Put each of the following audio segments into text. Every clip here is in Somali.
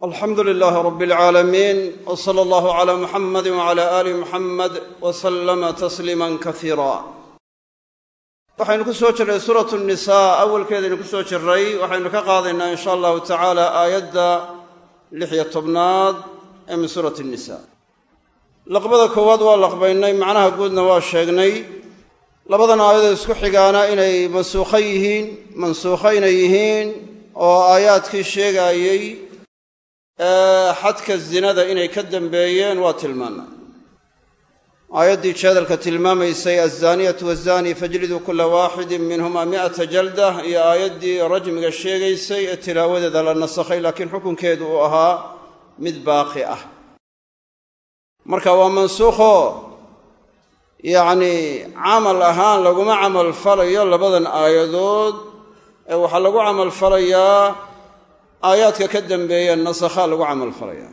alxamdu lilaahi rab alcaalamiin w sala allahu cala muxamadi wcala aali muxamed w kasiira waxaynu ku soo jirray suuratu nisaa awalkeedaynu ku soo jirray waxaynu ka qaadaynaa in sha allahu tacaala aayadda lix-iyo tobnaad ee min suurati nisa laqbada koowaad waa laqbaynay macnaha guudna waa sheegnay. Labadan aayadoo isku xigaana inay mansuukho yihiin mansuukho inay yihiin oo aayaadkii sheegaayey xadka zinada inay ka dambeeyeen waa tilmaanay. Aayaddii jeedalka tilmaamaysay alzaaniyatu wazaani fajliduu kula waaxidin minhuma mi'ata jaldah iyo aayaddii rajmiga sheegaysay ee tilaawadeeda la nasakhay laakiin xukunkeedu uu ahaa mid baaqi ah. Marka waa mansuukho yacnii camal ahaan laguma camal falayo labadan aayadood ee waxaa lagu camal falayaa aayaadka ka dambeeya nasakhaa lagu camal falaya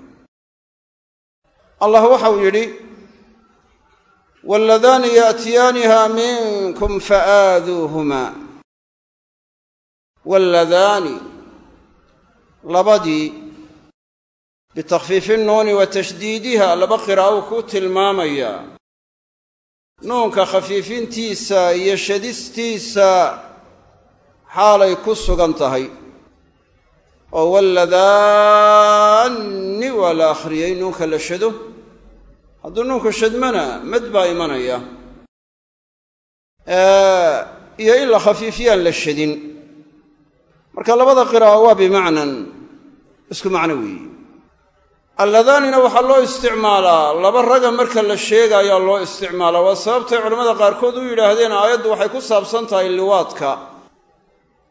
allah waxau yidhi waaladaani yaatiyaaniha minkum faaaduuhumaa waaladaani labadii bitakfiifi nuuni wa tashdiidiha laba qiraa'o kuu tilmaamayaa nuunka khafiifintiisa iyo shadistiisa xaalay ku sugan tahay oo walladaanni waa la akhriyey nuunka la shado. Hadduu nuunku shadmana mad baa imanaya. Iyo in la khafiifiyaan la shadin. Marka labada qiraa'o waa bimacnan isku macno weeyi. Alladaanina waxaa loo isticmaalaa laba raga marka la sheegaayaa loo isticmaalaa. Waa sababtay culamada qaarkood u yidhaahdeen aayaddu waxay ku saabsan tahay liwaadka.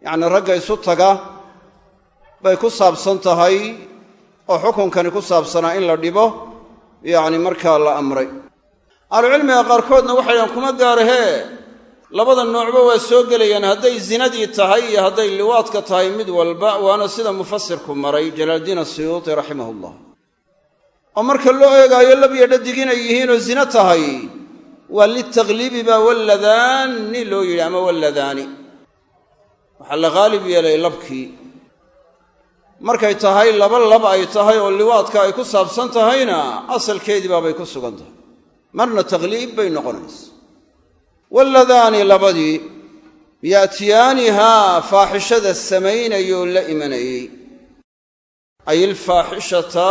Yacni ragga isu taga bay ku saabsan tahay oo xukunkani ku saabsanaa in la dhibo yacni markaa la amray. Ahlucilmiga qaarkoodna waxay dhahan kuma gaarahee labada noocba waa soo gelayaan hadday zinadii tahay iyo hadday liwaadka tahay mid walba waana sida mufasirku maray jalaaldiin asiyuuti raximahullah. Oo marka loo eegaayo labyo dhadig inay yihiinoo zino tahay waa litakliibi baa walladaani loo yidhi ama walladaani. Waxaa la haalib yeelay labkii markay tahay laba lab ay tahay oo liwaadka ay ku saabsan tahayna asalkeedii baabay ku sugan tahay. Marna takliib bay noqonaysa. Walladaani labadii yaatiyaanihaa faaxishada samaynayoo la imanayey ay ilfaaxishata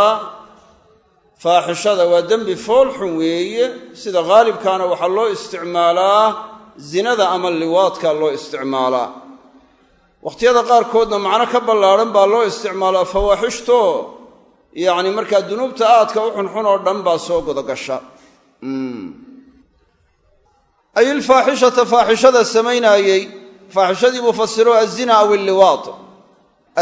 faaxishada waa dembi foolxun weeye sida haalibkaana waxaa loo isticmaalaa zinada ama liwaadka loo isticmaalaa wakhtiyada qaarkoodna macno ka ballaadhan baa loo isticmaalaa fawaaxishto. Yacni markaa dunuubta aadka u xunxun oo dhan baa soo godogasha ay ilfaaxishata faaxishada samaynaayey. Faaxishadii buu fasiro azina aw illiwaad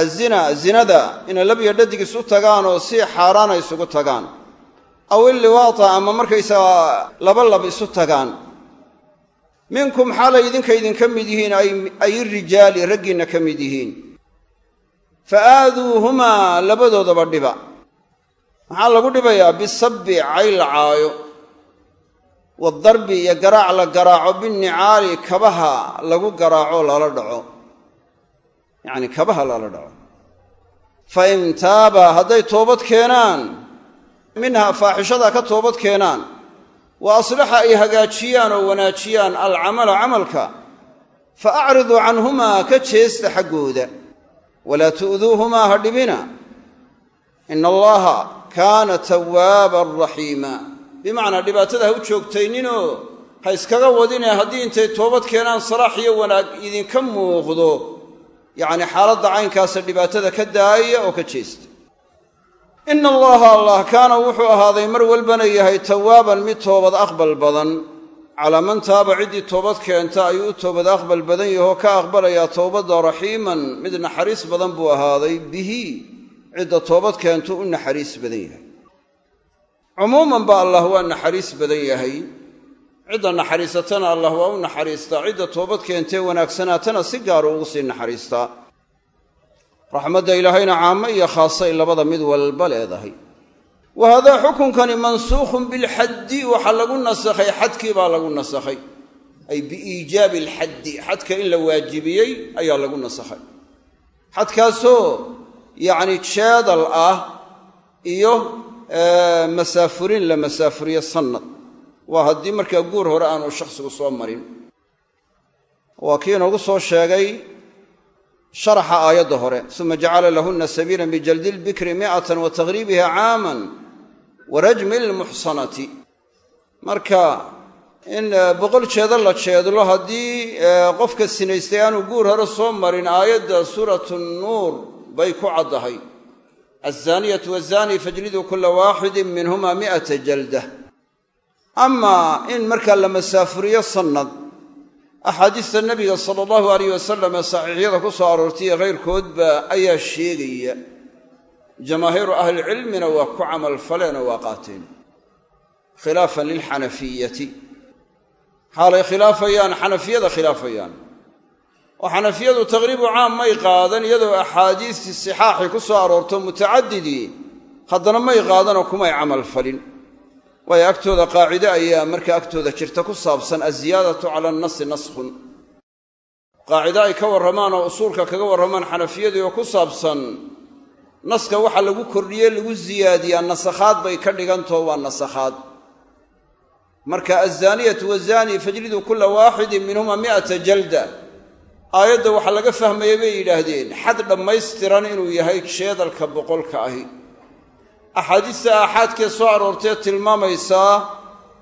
azina zinada inay labyo dhadig isu tagaan oo si xaaraana isugu tagaan. Aw illiwaata ama markaysagaa laba lab isu tagaan minkum xaalay idinka idinka mid yihiin ay irijaali raggiinna ka mid yihiin. Fa aaduuhumaa labadoodaba dhiba. Maxaa lagu dhibayaa? Bisabbi cayl caayo. Wadarbi iyo garaac la garaaco binnicaali kabaha lagu garaaco lala dhaco. Yacni kabaha lala dhaco. Fa in taaba hadday toobad keenaan minha faaxishadaa ka toobad keenaan wa aslaxa ay hagaajiyaan oo wanaajiyaan alcamala camalka fa acriduu canhumaa ka jeesta xaggooda. Walaa tu'duuhumaa ha dhibina. Ina allaha kaana tawaaban raxiima bimacnaa dhibaatada ha u joogtayninoo ha iskaga wadinee haddii intay toobad keenaan salaax iyo wanaag idinka muuqdo. Yacni xaaladda caynkaasa dhibaatada ka daaya oo ka jeesta ina allaha allah kaana wuxuu ahaaday mar walbana yahay tawaaban mid toobad aqbal badan. Calaa man taaba ciddii toobad keenta ayuu u toobad aqbal badan yahoo ka aqbalayaa towbadda raxiiman mid naxariis badan buu ahaaday. Bihi cidda toobad keentu u naxariis badan yahay. Cumuuman ba allah waa naxariis badan yahay. Cidda naxariisatana allah waa u naxariistaa cidda toobad keentee wanaagsanaatana si gaaru ugu sii naxariistaa raxmadda ilaahayna caamo iyo khaasay labada mid walba leedahay. Wa haadaa xukunkani mansuukhun bilxaddi waxaa lagu nasakhay xadkii baa lagu nasakhay. Ay biiijaabi alxaddi xadka in la waajibiyey ayaa lagu nasakhay. Xadkaasoo yacni jeedal ah iyo masaafurin la masaafuriyo sannad. Waa haddii markaa guur hore aanu shakhsigu soo marin. Waa kii inoogu soo sheegay sharaxa aayadda hore suma jacala lahunna sabiilan bijaldi lbikri mi'atan wa taqriibiha caaman wa rajmi lmuxsanati marka in boqol jeedo la jeedlo haddii qofka sinaystay aanu guur hore soo marin aayadda suuratu nuur bay ku caddahay. Alzaaniyatu wazaani fajliduu kula waaxidin minhuma mi'ata jalda. Amaa in markaa la masaafuriyo sannad axaadiista nebiga sala allahu alayh wasalam ee saxiixyada ku soo aroortay iyo kayrkoodba ayaa sheegaya jamaahiiru ahlicilmina waa ku camalfaleen oo waa qaateen. Khilaafan lilxanafiyati xaalay khilaafayaan xanafiyada khilaafayaan. Oo xanafiyadu taqriibu caam may qaadan iyadoo axaadiistii sixaaxi ku soo aroorto mutacadidii haddana may qaadanoo kumay camalfalin waayo agtooda qaacide ayaa marka agtooda jirta ku saabsan aziyaadatu cala annasi naskhun. Qaacide ay ka warramaan oo usuulka kaga warramaan xanafiyadii oo ku saabsan naska waxa lagu kordhiye lagu siyaadiyaa nasakhaad bay ka dhigantao waa nasakhaad. Marka alzaaniyatu wazaani fajliduu kula waaxidin minhuma mi'ata jalda. Aayadda waxaa laga fahmaya bay yidhaahdeen xad dhammaystiran inuu yahay jeedalka boqolka ahi axaadiista aaxaadkee soo aroortee tilmaamaysaa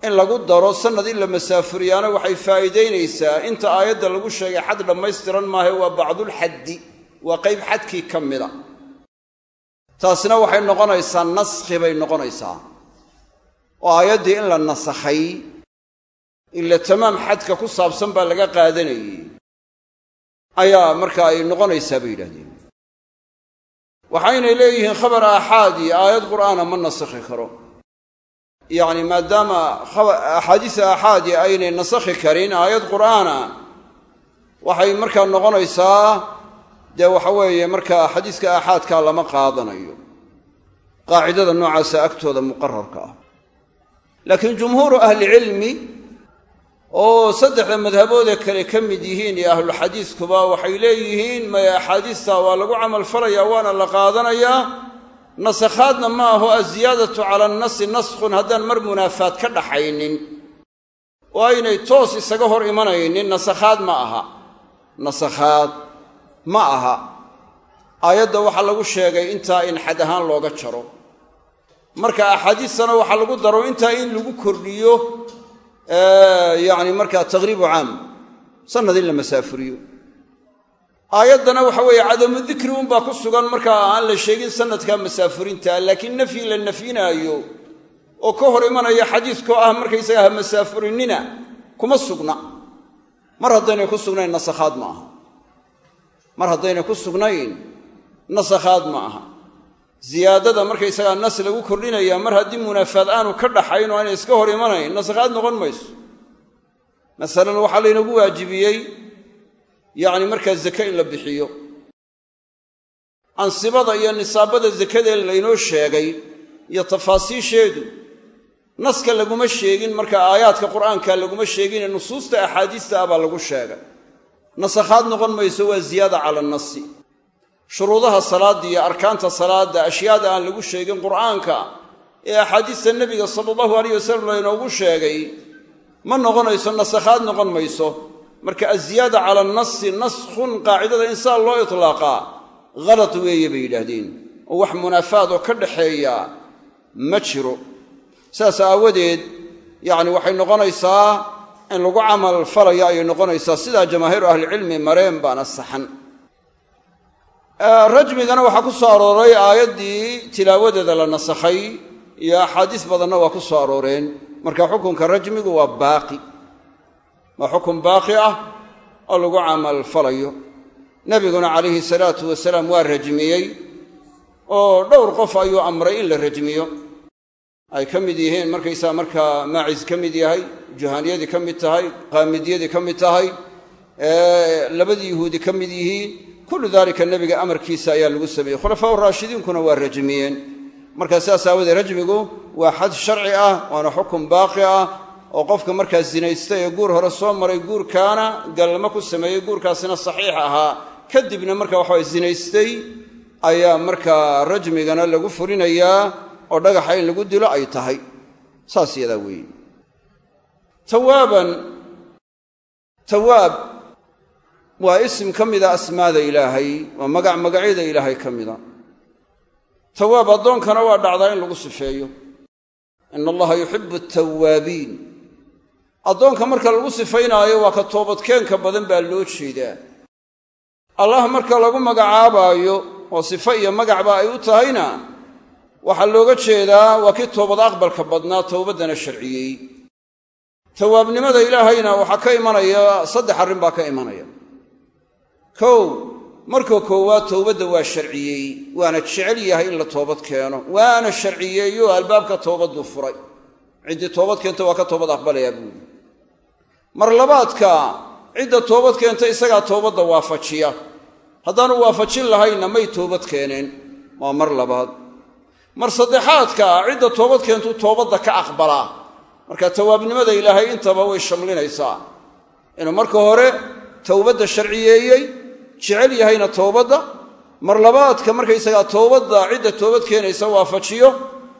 in lagu daro sannad in la masaafuriyaana waxay faa'iidaynaysaa. Inta aayadda lagu sheegay xad dhammaystiran maahe waa bacdulxaddi waa qayb xadkii ka mida. Taasina waxay noqonaysaa naskhi bay noqonaysaa. Oo aayaddii in la nasakhay ila tamaam xadka ku saabsan baa laga qaadanayey. Ayaa marka ay noqonaysaa bay yidhahdeen waxaynay leeyihiin khabar aaxaadi aayad qur'aana ma nasakhi karo. Yacni maadaama axaadiisa aaxaadi aynay nasakhi karin aayad qur'aana waxay markaa noqonaysaa dee waxa weeye markaa xadiiska aaxaadkaa lama qaadanayo. Qaacidada noocaasa agtooda muqararka ah. Laakiin jumhuuru ahlicilmi oo saddexda madhaboodee kale ka mid yihiin iyo ahluxadiiskuba waxay leeyihiin maya axaadiista waa lagu camalfalayaa waana la qaadanayaa. Nasakhaadna ma aho aziyaadatu cala annasi naskhun haddaan mar munaafaad ka dhaxaynin. Oo aynay toos isaga hor imanaynin nasakhaad ma aha. Nasakhaad ma aha. Aayadda waxaa lagu sheegay intaa in xad ahaan looga jaro. Marka axaadiistana waxaa lagu daro intaa in lagu kordhiyo yacni markaa taqriibu caam sannad in la masaafuriyo. Aayaddana waxa weeye cadamu dikri unbaa ku sugan markaa aan la sheegin sanadkaa masaafurinta laakiin nafyi la nafyinaayo oo ka hor imanaya xadiiskoo ah markaysaga ha masaafurinina kuma sugna. Mar haddaynay ku sugnayn nasakhaad ma aha. Mar haddaynay ku sugnayn nasakhaad ma aha ziyaadada markaysagaa nas lagu kordhinaya mar haddii munaafaad aanu ka dhaxayn oo aanay iska hor imanayn nasakhaad noqon mayso. Masalan waxaa laynagu waajibiyey yacni markaa zake in la bixiyo. Ansibada iyo nisaabada zakadee laynoo sheegay iyo tafaasiisheedu. Naska laguma sheegin marka aayaadka qur'aanka laguma sheegine nusuusta axaadiista ah baa lagu sheegay. Nasakhaad noqon mayso waa ziyaada cala annasi shuruudaha salaadda iyo arkaanta salaadda ashyaada aan lagu sheegin qur'aanka ee axaadiista nebiga sala allahu alayh wasalam laynoogu sheegay ma noqonayso nasakhaad noqon mayso. Marka aziyaada cala annasi naskhun qaacidada insaan loo itlaaqaa halad weeye bay yidhaahdeen. Oo wax munaafaad oo ka dhaxeeya ma jiro. Saas aawadeed yacni waxay noqonaysaa in lagu camal falaya ayay noqonaysaa sidaa jamaahiiru ahlicilmi mareen baana saxan rajmigana waxaa ku soo arooray aayaddii tilaawadeeda la nasakhay iyo axaadiis badanna waa ku soo arooreen. Marka xukunka rajmigu waa baaqi. Waa xukun baaqi ah oo lagu camal falayo. Nebiguna calayhi salaatu wasalaam waa rajmiyey oo dhowr qof ayuu amray in la rajmiyo. Ay ka mid yihiin markaysaa markaa maacis ka mid yahay juhaaniyadii ka mid tahay qaamidyadii ka mid tahay labadii yuhuudi ka mid yihiin kullu daalika nebiga amarkiisa ayaa lagu sameeyey. Khulafaa raashidiinkuna waa rajmiyeen. Markaa sidaas aawadee rajmigu waa xad sharci ah waana xukun baaqi ah oo qofka markaa zinaystay ee guur hore soo maray guurkaana gallamo ku sameeyey guurkaasina saxiix ahaa. Kadibna marka waxaway zinaystay ayaa markaa rajmigana lagu fulinayaa oo dhagaxa in lagu dilo ay tahay. Saas yadaa weeye tawaaban tawaab waa isim ka mida asmaada ilaahay waa magac magacyada ilaahay ka mida. Tawaab addoonkana waa dhacdaa in lagu sifeeyo. Ina allaha yuxibu atawaabiin addoonka marka lagu sifaynaayo waa ka toobadkeenka badan baa loo jeedaa. Allah marka lagu magacaabaayo oo sifo iyo magacba ay u tahayna waxaa looga jeedaa waa kii toobad aqbalka badnaa towbaddana sharciyey. Tawaabnimada ilaahayna waxaa ka imanaya saddex arrin baa ka imanaya kow marka koowaad towbadda waa sharciyey waana jecel yahay in la toobad keeno waana sharciyeeyo albaabka toobaddu furay. Ciddii toobad keenta waa ka toobad aqbalayaa buuli mar labaadka cidda toobad keenta isagaa toobadda waafajiya. Haddaanu waafajin lahaynna may toobad keeneen waa mar labaad. Mar saddexaadka cidda toobad keentuu toobadda ka aqbalaa. Marka tawaabnimada ilaahay intaba way shamlinaysaa. Inuu marka hore towbadda sharciyeeyey jecel yahayna toobadda mar labaadka markaysagaa toobadda cidda toobad keenaysa waafajiyo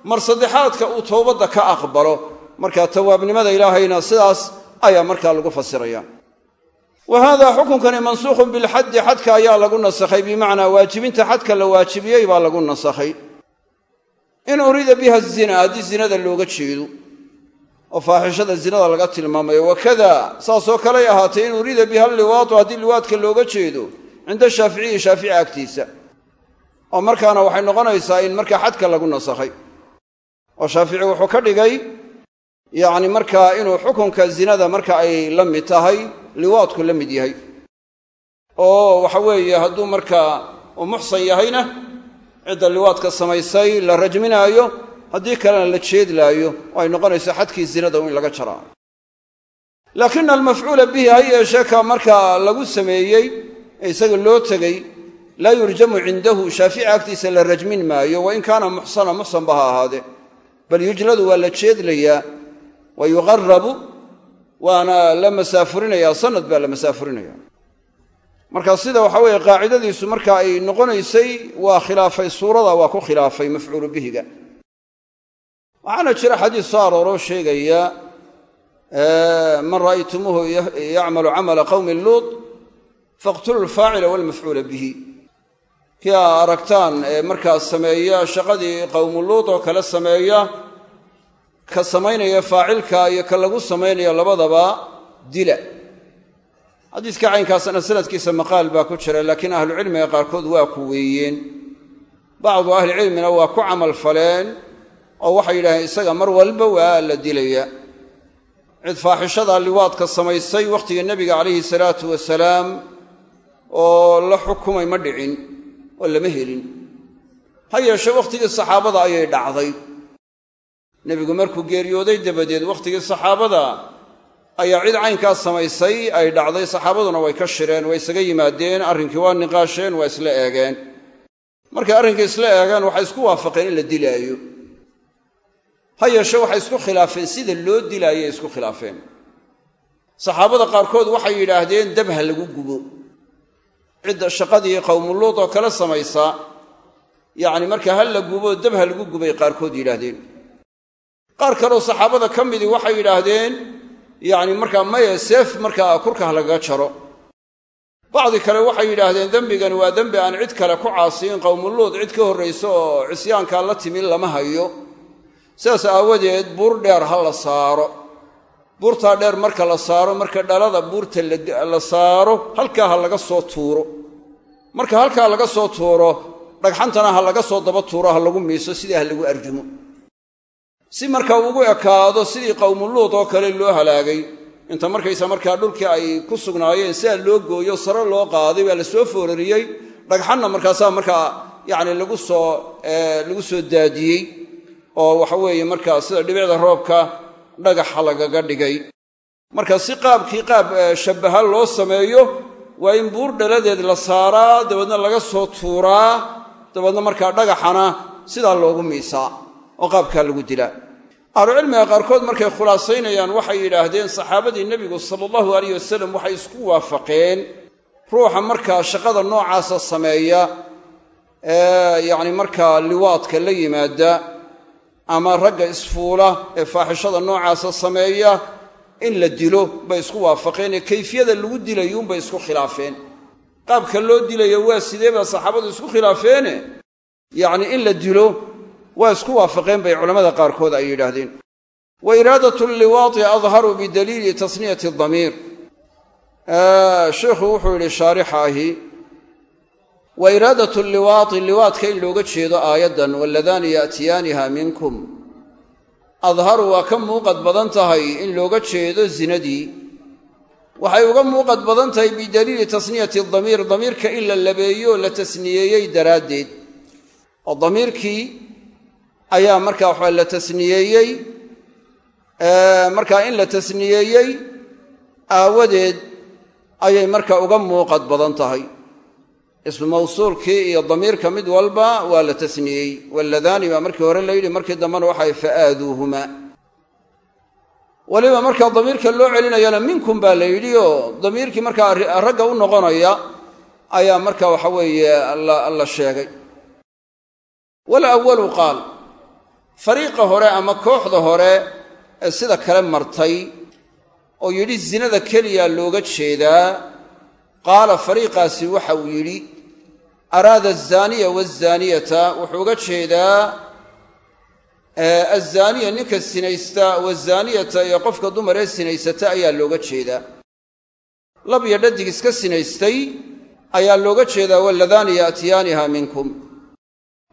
mar saddexaadka uu toobadda ka aqbalo. Marka tawaabnimada ilaahayna sidaas ayaa markaa lagu fasiraya. Wa haadaa xukunkani mansuukhun bilxaddi xadka ayaa lagu nasakhay bimacnaa waajibinta xadka la waajibiyey baa lagu nasakhay. In uriida biha zina haddii zinada looga jeedo oo faaxishada zinada laga tilmaamayo wakada saasoo kaley ahaatay in uriida biha alliwaatu haddii liwaadka looga jeedo cinda shaaficiyi shaafici agtiisa. Oo markaana waxay noqonaysaa in markaa xadka lagu nasakhay. Oo shaafici wuxuu ka dhigay yacni markaa inuu xukunka zinada marka ay la mid tahay liwaadku la mid yahay. Oo waxa weeye hadduu markaa uu muxsan yahayna cidda liwaadka samaysay la rajminaayo haddii kalena la jeedlaayo oo ay noqonayso xadkii zinada in laga jaraa. Laakina almafcuula bihi ha yeeshee ka markaa lagu sameeyey isaga loo tegey laa yurjamu cindahu shaafici agtiisa la rajmin maayo wain kaana muxsana muxsanba ha ahaadee bal yujladu waa la jeedlayaa wa yuqarabu waana la masaafurinayaa sanad baa la masaafurinaya marka sida waxa weeye qaacidadiisu marka ay noqonaysay waa khilaafay suurada waa ku khilaafay mafcuulu bihiga. Waxaana jira xadiis soo arooroo sheegaya man ra'aytumuuhu yacmalu camala qawmi luud faqtuluu alfaacila walmafcuula bihi. Kii aa aragtaan ee markaa sameeya shaqadii qowmu luud oo kale sameeya ka samaynaya faacilka iyo ka lagu samaynayo labadaba dila. Xadiiska caynkaasna sanadkiisa maqaal baa ku jira laakiin ahlucilmiga qaarkood waa ku weeyeen. Bacdu ahlicilmina waa ku camal faleen oo waxay yidhaaheen isaga mar walba waa la dilaya. Cid faaxishada liwaadka samaysay wakhtigii nebiga calayhi salaatu wasalaam oo la xukumay ma dhicin oo lama helin. Ha yeeshe wakhtigii saxaabada ayay dhacday. Nebigu markuu geeriyooday dabadeed wakhtigii saxaabada ayaa cid caynkaas samaysay ay dhacday. Saxaabaduna way ka shireen way isaga yimaadeen arrinkii waa niqaasheen waa isla eegeen. Markay arrinkii isla eegeen waxay isku waafaqeen in la dilaayo. Ha yeeshe waxay isku khilaafeen sida loo dilaayay isku khilaafeen. Saxaabada qaarkood waxay yidhaahdeen dab ha lagu gubo cidda shaqadii qowmuluud oo kale samaysa yacni marka ha la gubo dab ha lagu gubay qaarkood yidhaahdeen. Qaar kaleo saxaabada ka midii waxay yidhaahdeen yacni markaa maye seef markaa kurkah lagaga jaro. Bacdi kale waxay yidhaahdeen dembigani waa dembi aan cid kale ku caasiyin qowmuluud cid ka horrayso oo cisyaankaa la timi lama hayo. Sidaas aawadeed buur dheer ha la saaro buurtaa dheer marka la saaro marka dhalada buurta la saaro halkaa ha laga soo tuuro. Marka halkaa laga soo tuuro dhagxantana ha laga soo daba tuuro ha lagu miiso sidaa ha lagu arjumo. Si marka ugu ekaado sidii qowmuluud oo kale loo halaagay inta markaysa markaa dhulkii ay ku sugnaayeen sidaa loo gooyo sare loo qaaday baa la soo foorariyey dhagxanna markaasaa markaa yacni lagu soo lagu soo daadiyey. Oo waxa weeye markaa sida dhibicda roobka dhagaxa lagaga dhigay. Marka si qaabkii qaab shabbaha loo sameeyo waa in buur dhaladeed la saaraa dabeedna laga soo tuuraa dabeedna markaa dhagaxana sidaa loogu miisaa oo qaabkaa lagu dilaa ahlucilmiga qaarkood markay khulaasaynayaan waxay yidhaahdeen saxaabadii nebigu sala allahu alayh wasalam waxay isku waafaqeen. Ruuxa markaa shaqada noocaasa sameeya ee yacni markaa liwaadka la yimaada ama ragga isfuula ee faaxishada noocaasa sameeya in la dilo bay isku waafaqeen ee kayfiyada lagu dilayuunbay isku khilaafeen. Qaabka loo dilayo waa sidee baa saxaabadu isku khilaafeene? Yacni in la dilo waa isku waafaqeen bay culammada qaarkood ay yidhaahdeen. Wa iraadatu liwaati adharu bidaliili tasniyati damiir sheikhu wuxuu yidhi shaarixa ahi wa iraadatu liwaati liwaadka in looga jeedo aayaddan waladaani ya'tiyaaniha minkum. Adharu waa ka muuqad badan tahay in looga jeedo zinadii. Waxay uga muuqad badan tahay bidaliili tasniyati damiir damiirka in la labeeyo la tasniyeeyey daraaddeed. Oo damiirkii ayaa markaa waxaa la tasniyeeyey markaa in la tasniyeeyey aawadeed ayay markaa uga muuqad badan tahay ismu mawsuulkii iyo damiirka mid walba waa la tasniyey waladaani baa markii hore la yidhi markii dambena waxay fa'aaduuhuma. Weliba markaa damiirka loo celinayana minkum baa la yidhi oo damiirkii markaa ragga u noqonaya ayaa marka waxa weeye la sheegay. Walawalu qaal fariiqa hore ama kooxda hore ee sida kale martay oo yidhi zinada keliya looga jeedaa qaala fariiqaasi waxa uu yidhi araada azaaniya waazaaniyata wuxuu uga jeedaa azaaniya ninka sinaysta wazaaniyata iyo qofka dumar ee sinaysata ayaa looga jeedaa. Lab iyo dhadig iska sinaystay ayaa looga jeedaa waladaani yaatiyaaniha minkum.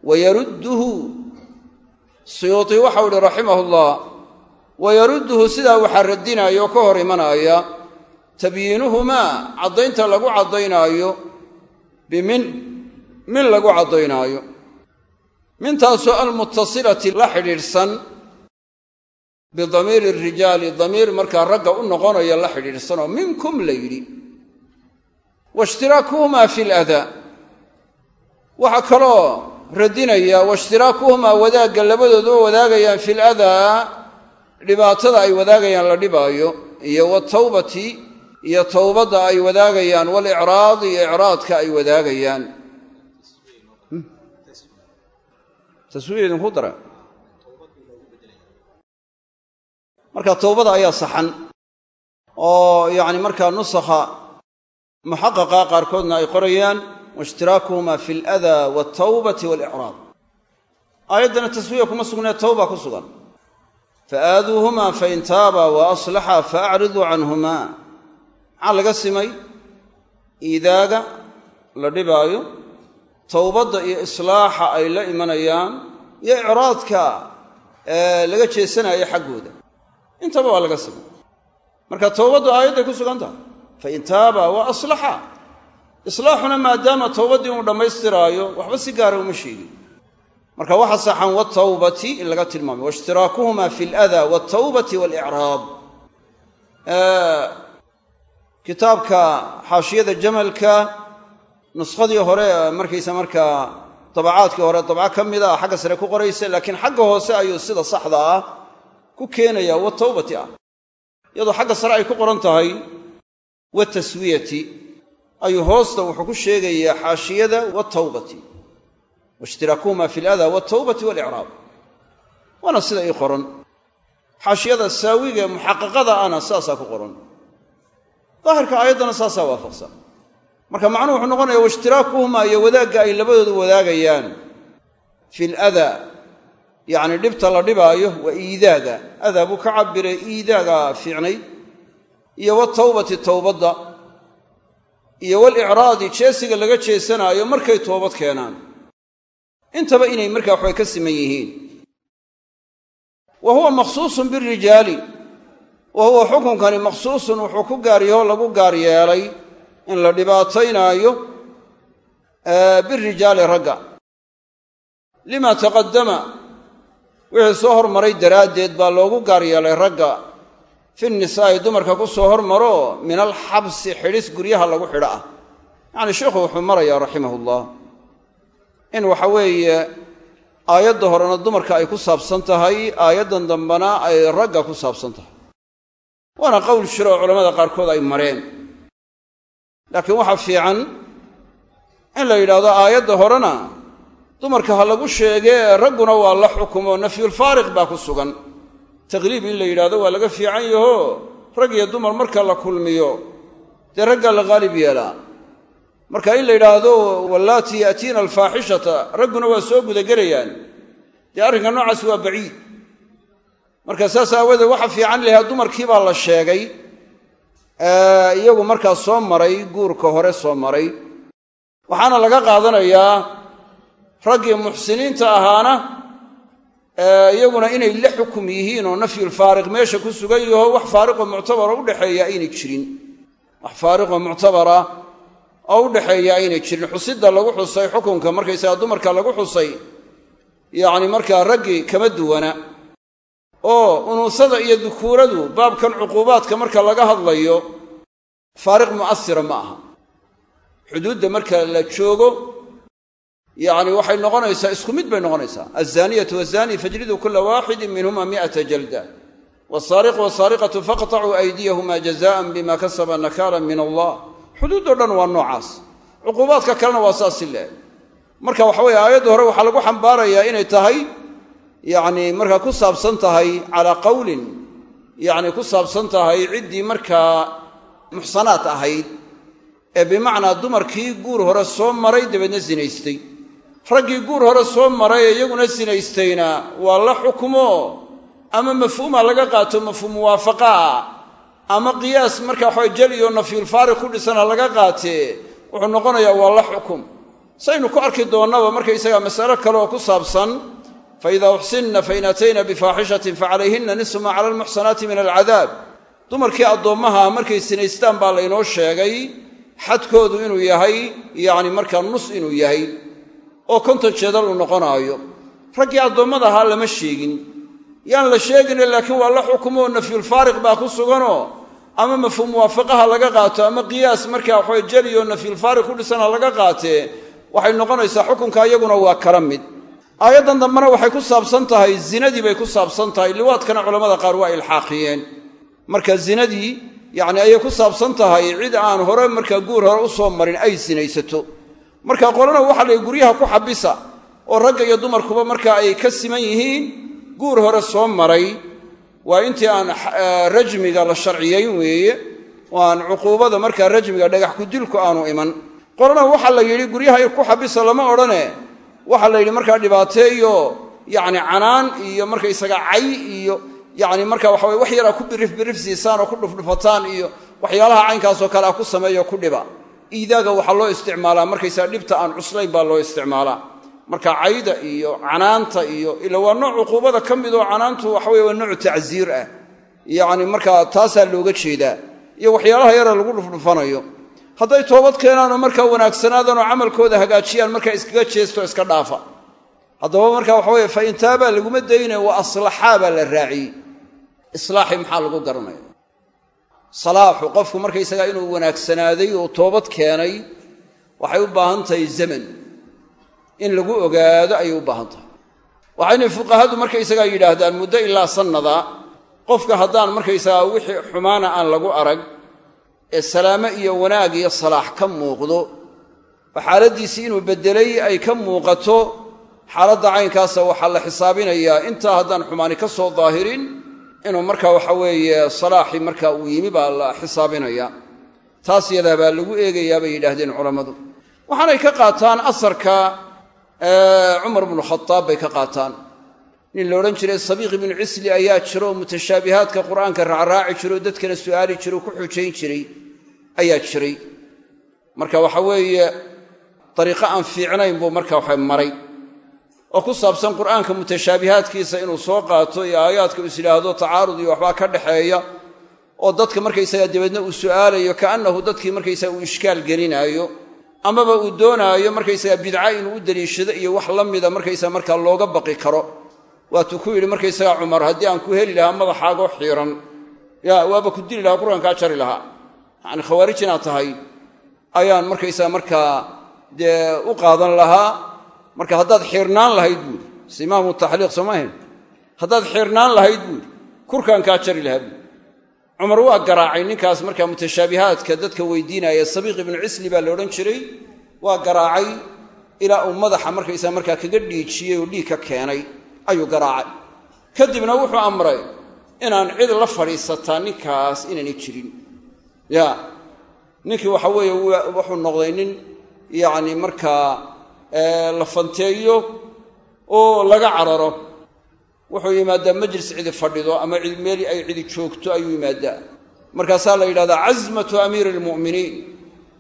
Wayarudduhu suyuuti waxau ihi raximahu llah wayarudduhu sidaa waxaa radinaya oo ka hor imanaya tabyiinuhumaa caddaynta lagu caddaynaayo bimin min lagu caddaynaayo. Mintaasoo almuttasilati la xidhiidhsan bidamiiri rijaali damiir markaa ragga u noqonaya la xidhiidhsanoo minkum la yidhi. Waishtiraakuhumaa fi ladaa waxaa kaloo radinaya waishtiraakuhumaa wadaagga labadooduba wadaagayaan fi ladaa dhibaatada ay wadaagayaan la dhibaayo iyo watawbati iyo towbadda ay wadaagayaan walicraadi iyo icraadka ay wadaagayaan. Taswiir idinku dara. Marka towbada ayaa saxan oo yacni markaa nusakha muxaqaqa qaarkoodna ay qorayaan waishtiraakuhumaa fi aladaa waltawbati waalicraad aayaddana taswiya kuma sugnee tawba ku sugan. Faaaduuhumaa fain taaba wa aslaxa faacriduu canhumaa maxaa laga simay? Iidaaga la dhibaayo towbadda iyo islaaxa ay la imanayaan iyo icraadka laga jeesanayo xaggooda. Intaba waa laga simay. Marka towbaddu aayadday ku sugan tahay. Fain taaba wa aslaxa. Islaaxuna maadaama towbaddii uu dhammaystiraayo waxba si gaara uma sheegin. Marka waxa saxan watawbati in laga tilmaamay waishtiraakuhumaa fi aladaa waltawbati waalicraab kitaabka xaashiyada jamalka nuskadii hore markaysa markaa dabacaadkii hore dabco ka mida a xagga sare ku qoraysa laakiin xagga hoose ayuu sida saxda ah ku keenaya watawbati ah. Iyadoo xagga sare ay ku qoran tahay wataswiyati ayuu hoosta wuxuu ku sheegayaa xaashiyada watawbati waishtiraakuhumaa fi aladaa waltawbati waalicraab waana sida ii qoran. Xaashiyada saawiga muxaqaqada ana saasaa ku qoran daahirka aayaddana saasaa waafaqsan. Marka macnuhu wuxuu noqonaya waishtiraakuhumaa iyo wadaagga ay labadoodu wadaagayaan. Fi ladaa yacni dhibta la dhibaayo waa iidaaga. Adaa buu ka cabiray iidaaga fiicnay. Iyo watawbati towbadda iyo walicraadi jeesiga laga jeesanaayo markay toobad keenaan. Intaba inay markaa waxbay ka siman yihiin. Wa huwa makhsuusun birijaali wa huwa xukunkani makhsuusun wuxuu ku gaaryaho lagu gaar yeelay in la dhibaataynaayo birijaali ragga. Lima taqaddama wixii soo hormaray daraaddeed baa loogu gaar yeelay ragga. Fi nisaa'i dumarka ku soo hormaro min alxabsi xidhis guryaha lagu xidho ah. Yacni sheikhu wuxuu marayaa raximahullah. In waxa weeye aayadda horena dumarka ay ku saabsan tahay aayaddan dambena ay ragga ku saabsan tahay waana qowl shiro oo culamada qaarkood ay mareen. Laakiin waxaa fiican in la yidhaahdo aayadda horena dumarka ha lagu sheegee ragguna waa la xukumo nafyulfaariq baa ku sugan. Taqliib in la yidhahdo waa laga fiican yaho rag iyo dumar marka la kulmiyo dee raggaa la qaalib yeelaa marka in la yidhaahdo wallaatii yaatiina alfaaxishata ragguna waa soo gudagelayaan. Dee arrinka noocaas waa baciid marka saas aawadeed waxa fiican lahaa dumarkii baa la sheegay iyagu markaa soo maray guurka hore soo maray. Waxaana laga qaadanayaa raggii muxsiniinta ahaana iyaguna inay la xukum yihiin oo nafyulfaariq meesha ku sugan yaho wax faariqoo muctabara udhexeeya aynay jirin. Wax faariqoo muctabara oo udhexeeya aynay jirin. Xusidda lagu xusay xukunka markaysaga dumarka lagu xusay yacni markaa raggii kama duwana oo unuusada iyo dukuuradu baabkan cuquubaadka marka laga hadlayo faariq mu'asira ma aha. Xuduudda marka la joogo yacni waxay noqonaysaa isku mid bay noqonaysaa. Alzaaniyatu wazaani fajliduu kula waaxidin minhuma mi'ata jalda. Wasaariqu wasaariqatu faqtacuu aydiyahuma jazaan bima kasaba nakaalan min allah. Xuduuddoo dhan waa noocaas. Cuquubaadka kalena waa saas si leeg marka waxa weye aayadda hore waxaa lagu xambaarayaa inay tahay yacni markaa ku saabsan tahay calaa qowlin yacni ku saabsan tahay ciddii markaa muxsanaad ahayd ee bimacnaa dumarkii guur hore soo maray dabeedna sinaystay raggii guur hore soo maray ee iyaguna sinaystayna waa la xukumo ama mafhuuma laga qaato mafhuum muwaafaqaa ama qiyaas markaa waxawe jeliyo nafyulfaariq ku dhisana laga qaatee wuxuu noqonayaa waa la xukum. Saynu ku arki doonnaba markaysagaa masalo kale oo ku saabsan faida uxsinna fain atayna bifaaxishatin facalayhinna nisfu maa cala almuxsanaati min alcadaab dumarkii addoommaha markay sinaystaan baa laynoo sheegay xadkoodu inuu yahay yacni markaa nus inuu yahay oo konton jeedal uu noqonaayo raggii addoommada ahaa lama sheegin yaan la sheegine laakiin waa la xukumoo nafyulfaariq baa ku suganoo ama mafhuum muwaafaqaha laga qaato ama qiyaas markaa waxawe jeliyo nafyulfaariq ku dhisana laga qaatee waxay noqonaysaa xukunka iyaguna waa kala mid aayaddan dambena waxay ku saabsan tahay zinadii bay ku saabsan tahay. Liwaadkana culammada qaar waa ilxaaqiyeen. Marka zinadii yacni ayay ku saabsan tahay cid aan hore markaa guur hore u soo marin ay sinaysato. Marka qolana waxaa la guryaha ku xabisa oo ragga iyo dumarkuba marka ay ka siman yihiin guur hore soo maray. Waa intii aan rajmiga la sharciyayn weeye. Oo aan cuquubada markaa rajmiga dhagax kudilku aanu iman. Qolana waxaa la yidhi guryaha ku xabisa lama odhane waxaa la yidhi markaa dhibaateeyo yacni canaan iyo markaysaga cay iyo yacni marka waxa wax yaraa ku birif birif siisaan oo ku dhufdhufataan iyo waxyaalaha caynkaasoo kale ah ku sameeyo ku dhiba. Iidaaga waxaa loo isticmaalaa markaysaga dhibta aan cuslayn baa loo isticmaalaa. Marka cayda iyo canaanta iyo ila waa nooc cuquubada ka mid oo canaantu waxa weye waa nooc tacsiir ah. Yacni markaa taasaa looga jeedaa. Iyo waxyaalaha yara lagu dhufdhufanayo hadday toobad keenaanoo markaa wanaagsanaadaan oo camalkooda hagaajiyaan markaa iskaga jeesto iska dhaafa. Haddaba marka waxa weye fa intaabaa laguma dayne wa aslaxaa baa la raaciyey. Islaaxii maxaa lagu garanaya salaaxu qofku markaysagaa inuu wanaagsanaaday oo toobad keenay waxay u baahan tahay zaman. In lagu ogaado ayay u baahan tahay. Waxayna fuqahadu markaysagaa yidhaahdaan muddo ilaa sannada qofka haddaan markaysagaa wixii xumaana aan lagu arag ee salaamo iyo wanaag iyo salaax ka muuqdo oo xaaladdiisii inuu beddelay ay ka muuqato xaaladda caynkaasa waxaa la xisaabinayaa intaa haddaan xumaani ka soo daahirin inuu marka waxa weeye salaaxii marka uu yimi baa la xisaabinaya. Taas yadaa baa lagu eegayaa bay yidhaahdeen culammadu. Waxaanay ka qaataan asarka cumar bnu khadaab bay ka qaataan nin la odhan jiray sabiiq ibnu cisli ayaa jiro oo mutashaabihaadka qur'aanka raacraaci jiro oo dadkana su'aali jiro ku xujayn jiray ayaa jiray. Marka waxa weeye dariiqo aan fiicnayn buu marka waxa maray. Oo ku saabsan qur'aanka mutashaabihaadkiisa inuu soo qaato iyo aayaadka is yidhaahdo tacaarud iyo waxbaa ka dhaxeeya oo dadka markaysaga dabeedna uu su'aalayo kaannahu dadkii markaysaga uu ishkaal gelinaayo amaba uu doonaayo markaysaga bidca inuu u daliishado iyo wax la mida markaysaga markaa looga baqi karo waatuu ku yidhi markaysaga cumar haddii aan ku heli lahaa madaxaagoo xiiran ya waaba ku dili lahaa qur'aankaa jari lahaa. Yacani khawaarij inaad tahay ayaan markaysaga markaa dee u qaadan lahaa marka haddaad xiirnaan lahayd buuri si imaamu taxliiq sooma ahayn. Haddaad xiirnaan lahayd buuri kurkaan kaa jari lahaa buuri cumar waa garaacay ninkaas markaa mutashaabihaadka dadka weydiinaya sabiiq ibnu cisli baa la odhan jiray waa garaacay ilaa uu madaxa markaysaa markaa kaga dhiijiyey oo dhiig ka keenay ayuu garaacay. Kadibna wuxuu amray inaan cid la fadhiisataa ninkaas inaanay jirin. Ya ninkii waxa weeye wuxuu noqday nin yacni markaa la fanteeyo oo laga cararo. Wuxuu yimaadaa majlis cidi fadhido ama meel ay cidi joogto ayuu yimaadaa. Markaasaa la yidhahdaa casmatu amiiri almu'miniin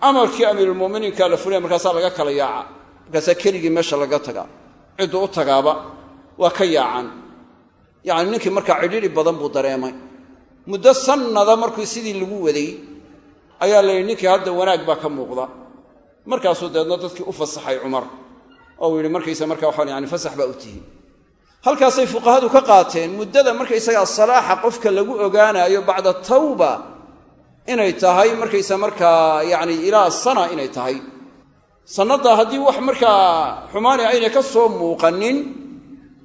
amarkii amiirulmu'miniinkaa la fulaya markaasaa laga kala yaaca. Markaasaa keligii meesha laga tagaa. Cidduu u tagaaba waa ka yaacan. Yacni ninkii markaa cidhidhi badan buu dareemay. Muddo sannada markuu sidii lagu waday ayaa la yidhi ninkii hadda wanaag baa ka muuqda. Markaasuu deedna dadkii u fasaxay cumar oo uu yidhi markaysa markaa waxaan yani fasax baa u tihi halkaasay fuqahadu ka qaateen muddada markaysagaa salaaxa qofka lagu ogaanaayo bacda tawba inay tahay markaysa markaa yacni ilaa sana inay tahay. Sannadda haddii wax markaa xumaani aynay ka soo muuqanin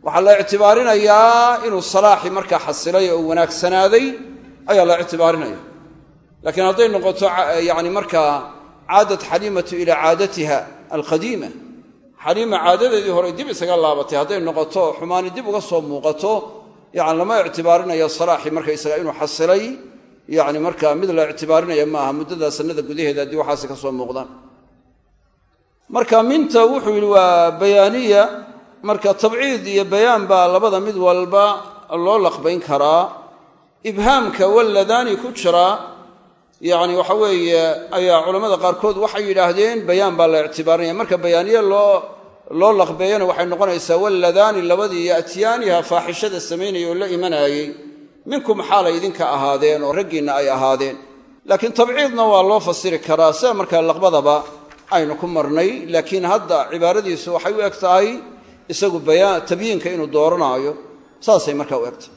waxaa la ictibaarinayaa inuu salaaxii markaa xasilay oo wanaagsanaaday ayaa la ictibaarinaya. Laakiin hadday noqoto yani markaa caadat xaliimatu ilaa caadatiha alqadiima. Xaliima caadadeedii hore dib isaga laabatay. Hadday noqoto xumaani dib uga soo muuqato yani lama ictibaarinayo salaaxii markaysaga inuu xasilay. Yani markaa mid la ictibaarinaya maaha muddadaa sannada gudaheeda haddii waxaasi ka soo muuqdaan. Marka minta wuxuu yidhi waa bayaaniya marka tabciid iyo bayaan baa labada mid walba loo laqbayn karaa. Ibhaamka walladaani ku jira yacni waxa weeye ayaa culammada qaarkood waxay yidhaahdeen bayaan baa la ictibaarinaya marka bayaaniye loo loo laqbeeyana waxay noqonaysaa walladaani labadii ya'tiyaaniha faaxishada samaynaya oo la imanaayey minkum xaalay idinka ahaadeen oo raggiinna ay ahaadeen. Laakiin tabciidna waa loo fasiri karaa sida markaa laqbadaba aynu ku marnay. Laakiin hadda cibaaradiisu waxay u eg tahay isagu tabyiinka inuu dooranaayo saasay markaa u egtahay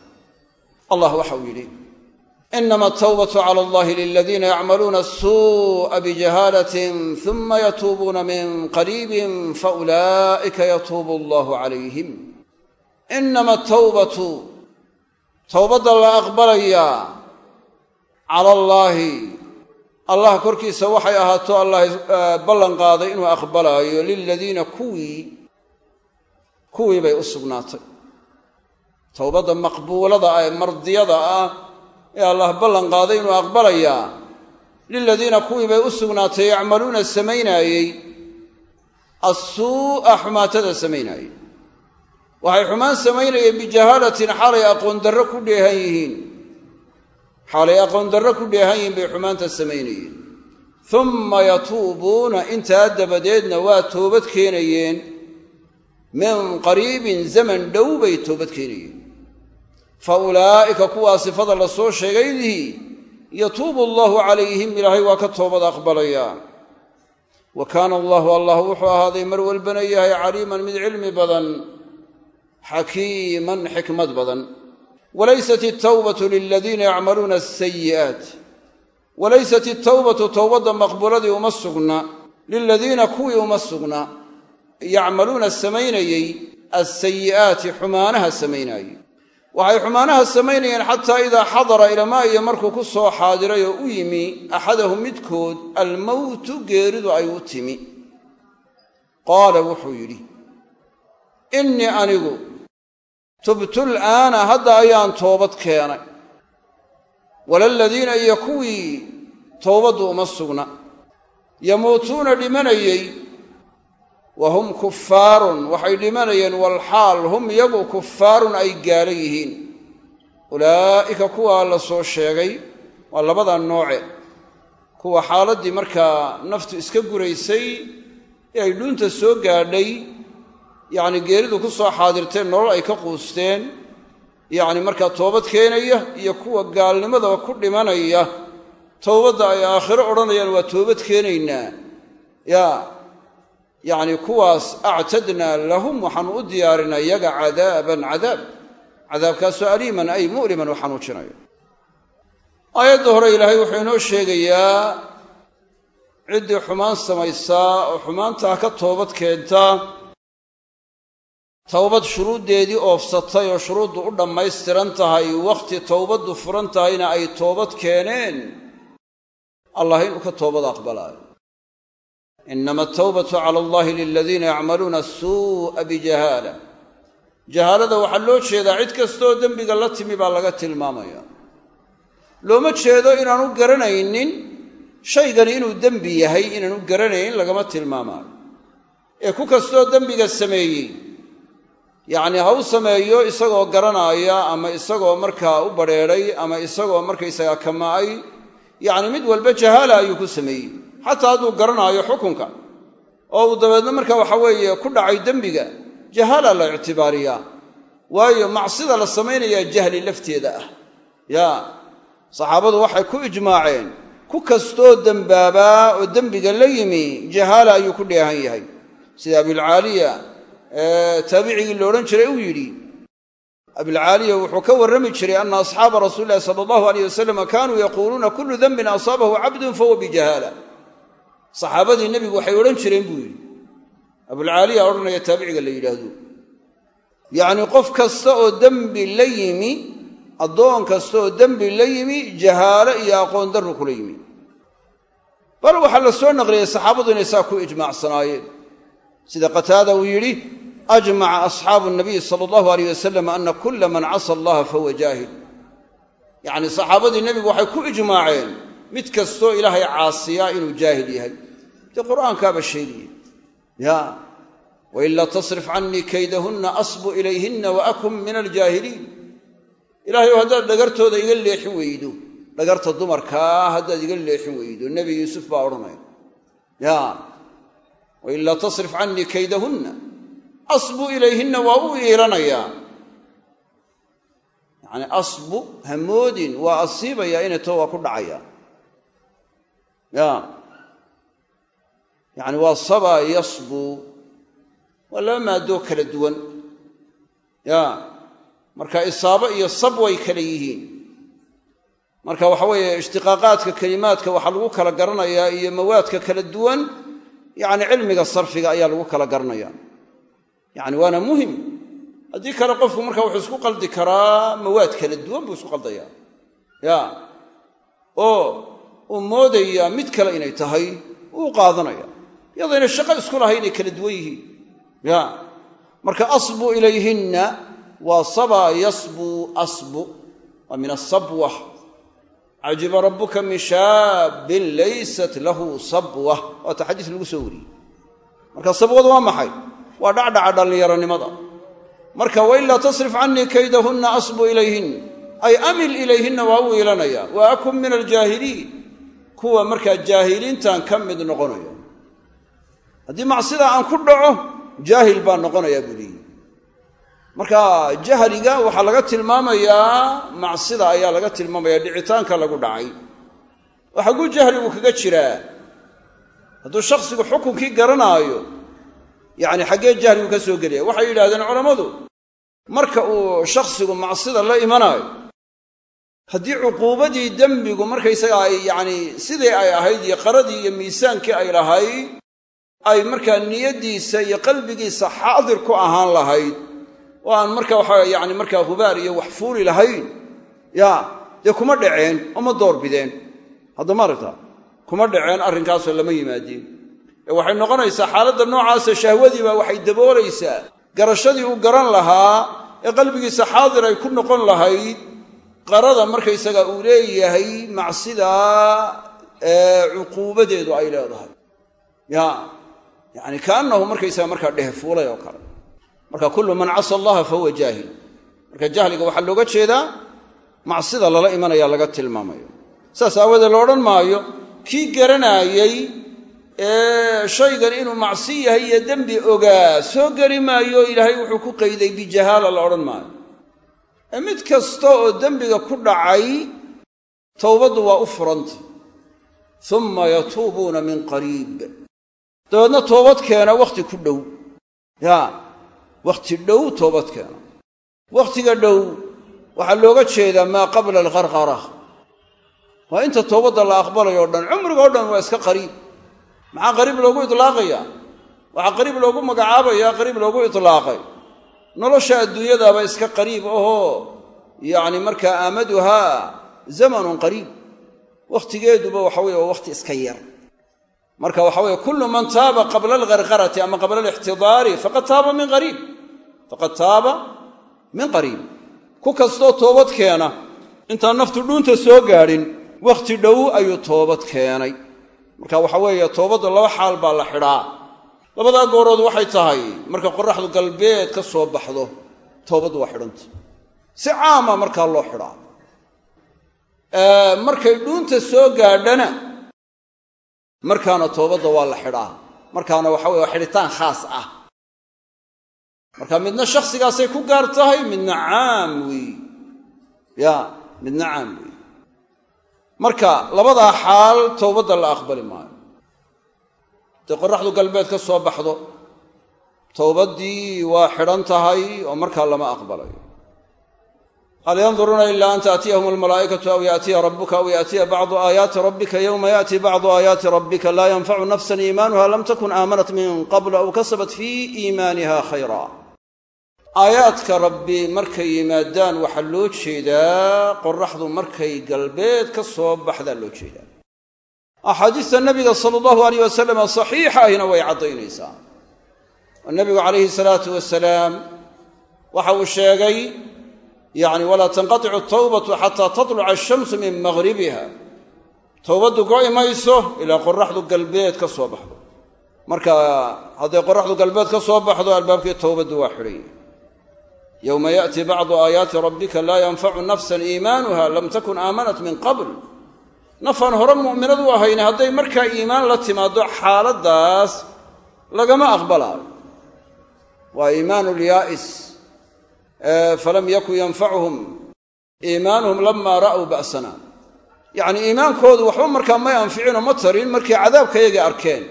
allah waxa uu yidhi inama atawbatu cala allahi liladiina yacmaluuna asuu'a bijahaalatin uma yatuubuuna min qariibin faulaa'ika yatuubu allahu calayhim. Inama atawbatu towbadda la aqbalayaa cala allaahi allah korkiisa waxay ahaato allah ballan qaaday inuu aqbalaayo liladiina kuwii kuwii bay u sugnaatay. Towbadda maqbuulada ah ee mardiyada ah ee allah ballan qaaday inuu aqbalayaa liladiina kuwii bay u sugnaatay yacmaluuna samaynaayey. Assuu'a xumaatada samaynaayey. Waxay xumaan samaynayeen bijahaalatin xaalay aqoon darro ku dheehan yihiin. Xaalay aqoon ku dheehan yihiin bay xumaanta samaynayeen. Humma yatuubuuna intaa dabadeedna waa toobad keenayeen min qariibin zaman dhow bay toobad keenayeen fa ulaa'ika kuwaa sifada la soo sheegaydii yatuubu allahu calayhim ilaahay waa ka toobad aqbalayaa wa kaana allahu allah wuxuu ahaaday mar walbana yahay caliiman mid cilmi badan xakiiman xikmad badan walaysat itawbatu liladiina yacmaluuna asayi'aat walaysat itawbatu towbadda maqbuuladii uma sugna liladiina kuwii uma sugna yacmaluuna samaynayey alsayi'aati xumaanaha samaynaayey waxay xumaanaha samaynayeen xataa idaa xadara ilamaa iyo markuu ku soo xaadiray oo u yimi axadahu midkood almowtu geeridu ay u timi. Qaala wuxuu yidhi innii anigu tubtu l'aana hadda ayaan toobad keenay. Walaladiina iyo kuwii toobaddu uma sugna. Yamuutuuna dhimanayey wa hum kufaarun waxay dhimanayeen walxaal hum iyagu kufaarun ay gaalo yihiin. Ulaa'ika kuwaa la soo sheegay waa labada nooce. Kuwa xaaladdii markaa naftu iska guraysay ee ay dhuunta soo gaadhay yacni geeridu ku soo xaadirteen nolol ay ka quusteen yacni markaa toobad keenaya iyo kuwa gaalnimadaba ku dhimanaya. Towbadda ay aakhiro odhanayaan waa toobad keenaynaa. Yaa yacni kuwaas actadnaa lahum waxaanu u diyaarinay yaga cadaaban cadaab. Cadaabkaasoo aliiman ay mu'liman u xanuujinayo aayadda hore ilaahay wuxuu inoo sheegayaa ciddii xumaan samaysaa oo xumaantaa ka toobad keentaa towbad shuruuddeedii oofsatay oo shuruuddu u dhammaystiran tahay wakhti towbaddu furan tahayna ay toobad keeneen. Allah inuu ka toobad aqbalaayo inama atawbatu cala allahi liladiina yacmaluuna asuu'a bijahaala jahaalada waxaa loo jeedaa cid kastooo dembiga la timi baa laga tilmaamaya looma jeedo inaanu garanaynin shaygani inuu dembi yahay inaanu garanayn lagama tilmaamaayo ee ku kastoo dembiga sameeyey yacnii ha u sameeyo isagoo garanaaya ama isagoo markaa u badrheedhay ama isagoo markaysagaa kama'ay yacni mid walba jahaala ayuu ku sameeyey xataa hadduu garanaayo xukunka. Oo uu dabeedna marka waxa weeye ku dhacay dembiga jahaala la ictibaariyaa. Waayo macsida la samaynayaa jahli lafteeda ah. Yaa saxaabadu waxay ku ijmaaceen ku kastoo dembaabaa oo dembiga la yimi jahaala ayuu ku dheehan yahay. Sida abilcaaliya taabicigii la odhan jiray uu yidhi abilcaaliya wuxuu ka warrami jiray ana asxaaba rasuuli illahi sala allahu aleyh wasalam kaanuu yaquuluuna kullu dembin asaabahu cabdun fahuwa bijahaala saxaabadii nebigu waxay odhan jireen buu yidhi. Abulcaaliya odhanaya taabiciga la yidhaahdo. Yacnii qof kasta oo dembi la yimi addoon kasta oo dembi la yimi jahaalo iyo aqoon darru kula yimi. Bal waxaa la soo naqliyey saxaabadu inay saa ku ijmaacsanaayeen. Sida qataada uu yidhi ajmaca asxaabu nabiyi sala allahu aleyh wasalam ana kula man casa allaha fahuwa jaahil. Yacni saxaabadii nebigu waxay ku ijmaaceen mid kastoo ilaahay caasiyaa inuu jaahil yahay. Dee qur'aankaaba sheegaya ya wailaa tasrif cannii kaydahunna asbu ilayhinna wa akun min aljaahiliin. Ilahayow haddaad dhagartooda iga leexin weydo dhagarta dumarkaa haddaad iga leexin weydo nebi yuusuf baa odhanaya ya wailaa tasrif cannii kaydahunna asbu ilayhinna waa u iilanayaa yacni asbu hamoodin waa asiibayaa inay too waa ku dhacaya ya. Yacni waa sabaa yasbu. Waa laba maadoo kala duwan. Ya. Marka isaabo iyo sab way kala yihiin. Marka waxa weeye ishtiqaaqaadka kelimaadka waxaa lagu kala garanayaa iyo mawaadka kala duwan yacni cilmiga sarfiga ayaa lagu kala garanaya yacni waana muhiim. Haddii kale qofku marka wuxuu isku qaldi karaa mawaad kala duwan buu isku qaldayaa. Ya. Oo uu moodayaa mid kale inay tahay uu qaadanaya. Iyadayna shaqo isku lahay inay kala duwan yihiin. Ya. Marka asbu ilayhinna waa sabaa yasbu asbu. Waa min asabwa cajiba rabbuka min shaabin laysat lahu sabwa. Waata xadiis lagu soo wariyey. Marka sabwadu waa maxay? Waa dhacdhaca dhallinyaronimada marka wailaa tasrif cannii kaydahunna asbu ilayhin. Ay amil ilayhinna waa u iilanaya wa akun min aljaahiliin kuwa markaa jaahiliintan ka mid noqonaya haddii macsidaa aan ku dhaco jaahil baan noqonayaa buu leeyi marka jahliga waxaa laga tilmaamayaa macsida ayaa laga tilmaamaya dhicitaanka lagu dhacay. Oo xagguu jahligu kaga jiraa hadduu shakhsigu xukunkii garanaayo yacni xaggee jahligu ka soo gelaya waxay yidhahdeen culammadu marka uu shakhsigu macsida la imanaayo haddii cuquubadii dembigu markaysaga ay yacni sidii ay ahayd iyo qaradii iyo miisaankii ay lahayd ay markaa niyaddiisa iyo qalbigiisa xaadir ku ahaan lahayd oo aan marka waxa yacni markaa hubaar iyo wax fuuli lahayn ya dee kuma dhaceen oo ma doorbideen hadda ma aragtaa kuma dhaceen arrinkaasoo lama yimaadeen ee waxay noqonaysaa xaaladda noocaasa shahwadiibaa waxay daboolaysaa garashadii uu garan lahaa ee qalbigiisa xaadir ay ku noqon lahayd qarada markaysaga uu leeyahay macsidaa cuquubadeedu ay leedahay. Ya yacni kaannahu markaysaga markaa dhehfuulay oo kale. Marka kullu man casa allaha fahuwa jaahil. Marka jahliga waxaa looga jeedaa macsida lala imanaya laga tilmaamayo. Saas aawadeed la odhan maayo kii garanaayey shaygan inuu macsi yahay iyo dembi ogaa soo geli maayo ilaahay wuxuu ku qayday bijahaala la odhan maayo mid kasta oo dembiga ku dhacay towbaddu waa u furanta uma yatuubuuna min qariib. Dabeedna toobad keena wakhti ku dhow. Yaa wakhti dhow toobad keena. Wakhtiga dhow waxaa looga jeedaa maa qabla alqarqara waa inta toobadda la aqbalayo o dhan. Cumrigao dhan waa iska qariib. Maxaa qariib loogu itlaaqayaa waxaa qariib loogu magacaabayaa qariib loogu itlaaqay nolosha adduunyadaaba iska qariib ahoo yacni markaa aamaduhaa zamanun qariib. Wakhtigeeduba waxa weye waa wakhti iska yar. Marka waxa weeye kullu man taaba qabla algargarati ama qabla alixtidaari faqad taaba min qariib. Faqad taaba min qariib. Ku kastoo toobad keena intaan naftu dhuunta soo gaadhin wakhti dhow ayuu toobad keenay. Marka waxa weeye toobadda laba xaal baa la xidhaa labadaa goorood waxay tahay marka qoraxdu galbeed ka soo baxdo toobaddu waa xidhanta si caama markaa loo xidhaa. Markay dhuunta soo gaadhana markaana toobadda waa la xidhaa. Markaana waxa weye waa xidhitaan khaas ah. Marka midna shakhsigaasay ku gaar tahay midna caam weeye ya midna caam weeye marka labadaa xaal towbadda la aqbali maayo hadday qoraxdu galbeed ka soo baxdo towbaddii waa xidhan tahay oo markaa lama aqbalayo. Hal yanduruuna ila an taatiyahum almalaa'ikatu aw yaatiya rabbuka aw yaatiya bacdu aayaati rabbika yowma yaati bacdu aayaati rabbika laa yanfacu nafsan iimaanuha lam takun aamanat min qabl aw kasabat fii iimaaniha khayra. Aayaadka rabbi markay yimaadaan waxaa loo jeedaa qoraxdu markay galbeed ka soo baxdaa loo jeedaa axaadiista nabiga sala allahu aleyh wasalam saxiixa ahina way caddaynaysaa. oo nabigu calayhi salaatu wasalaam waxa uu sheegay yacni walaa tanqaticu tawbatu xataa tatluca ashamsu min maghribiha towbaddu go'i mayso ilaa qoraxdu galbeed ka soo baxdo marka hadday qoraxdu galbeed ka soo baxdo albaabkii towbaddu waa xidhan yahy yowma yaati bacdu aayaati rabbika laa yanfacu nafsan iimaanuha lam takun aamanat min qabl nafaan hore mu'minad u ahayne hadday markaa iimaan la timaaddo xaaladdaas lagama aqbalaayo. Waa iimaanu lyaa'is falam yakun yanfacuhum iimaanuhum lamaa ra'uu ba'sana. Yacnii iimaankoodu waxba markaa may anficinoo ma tarin markay cadaabkayagii arkeen.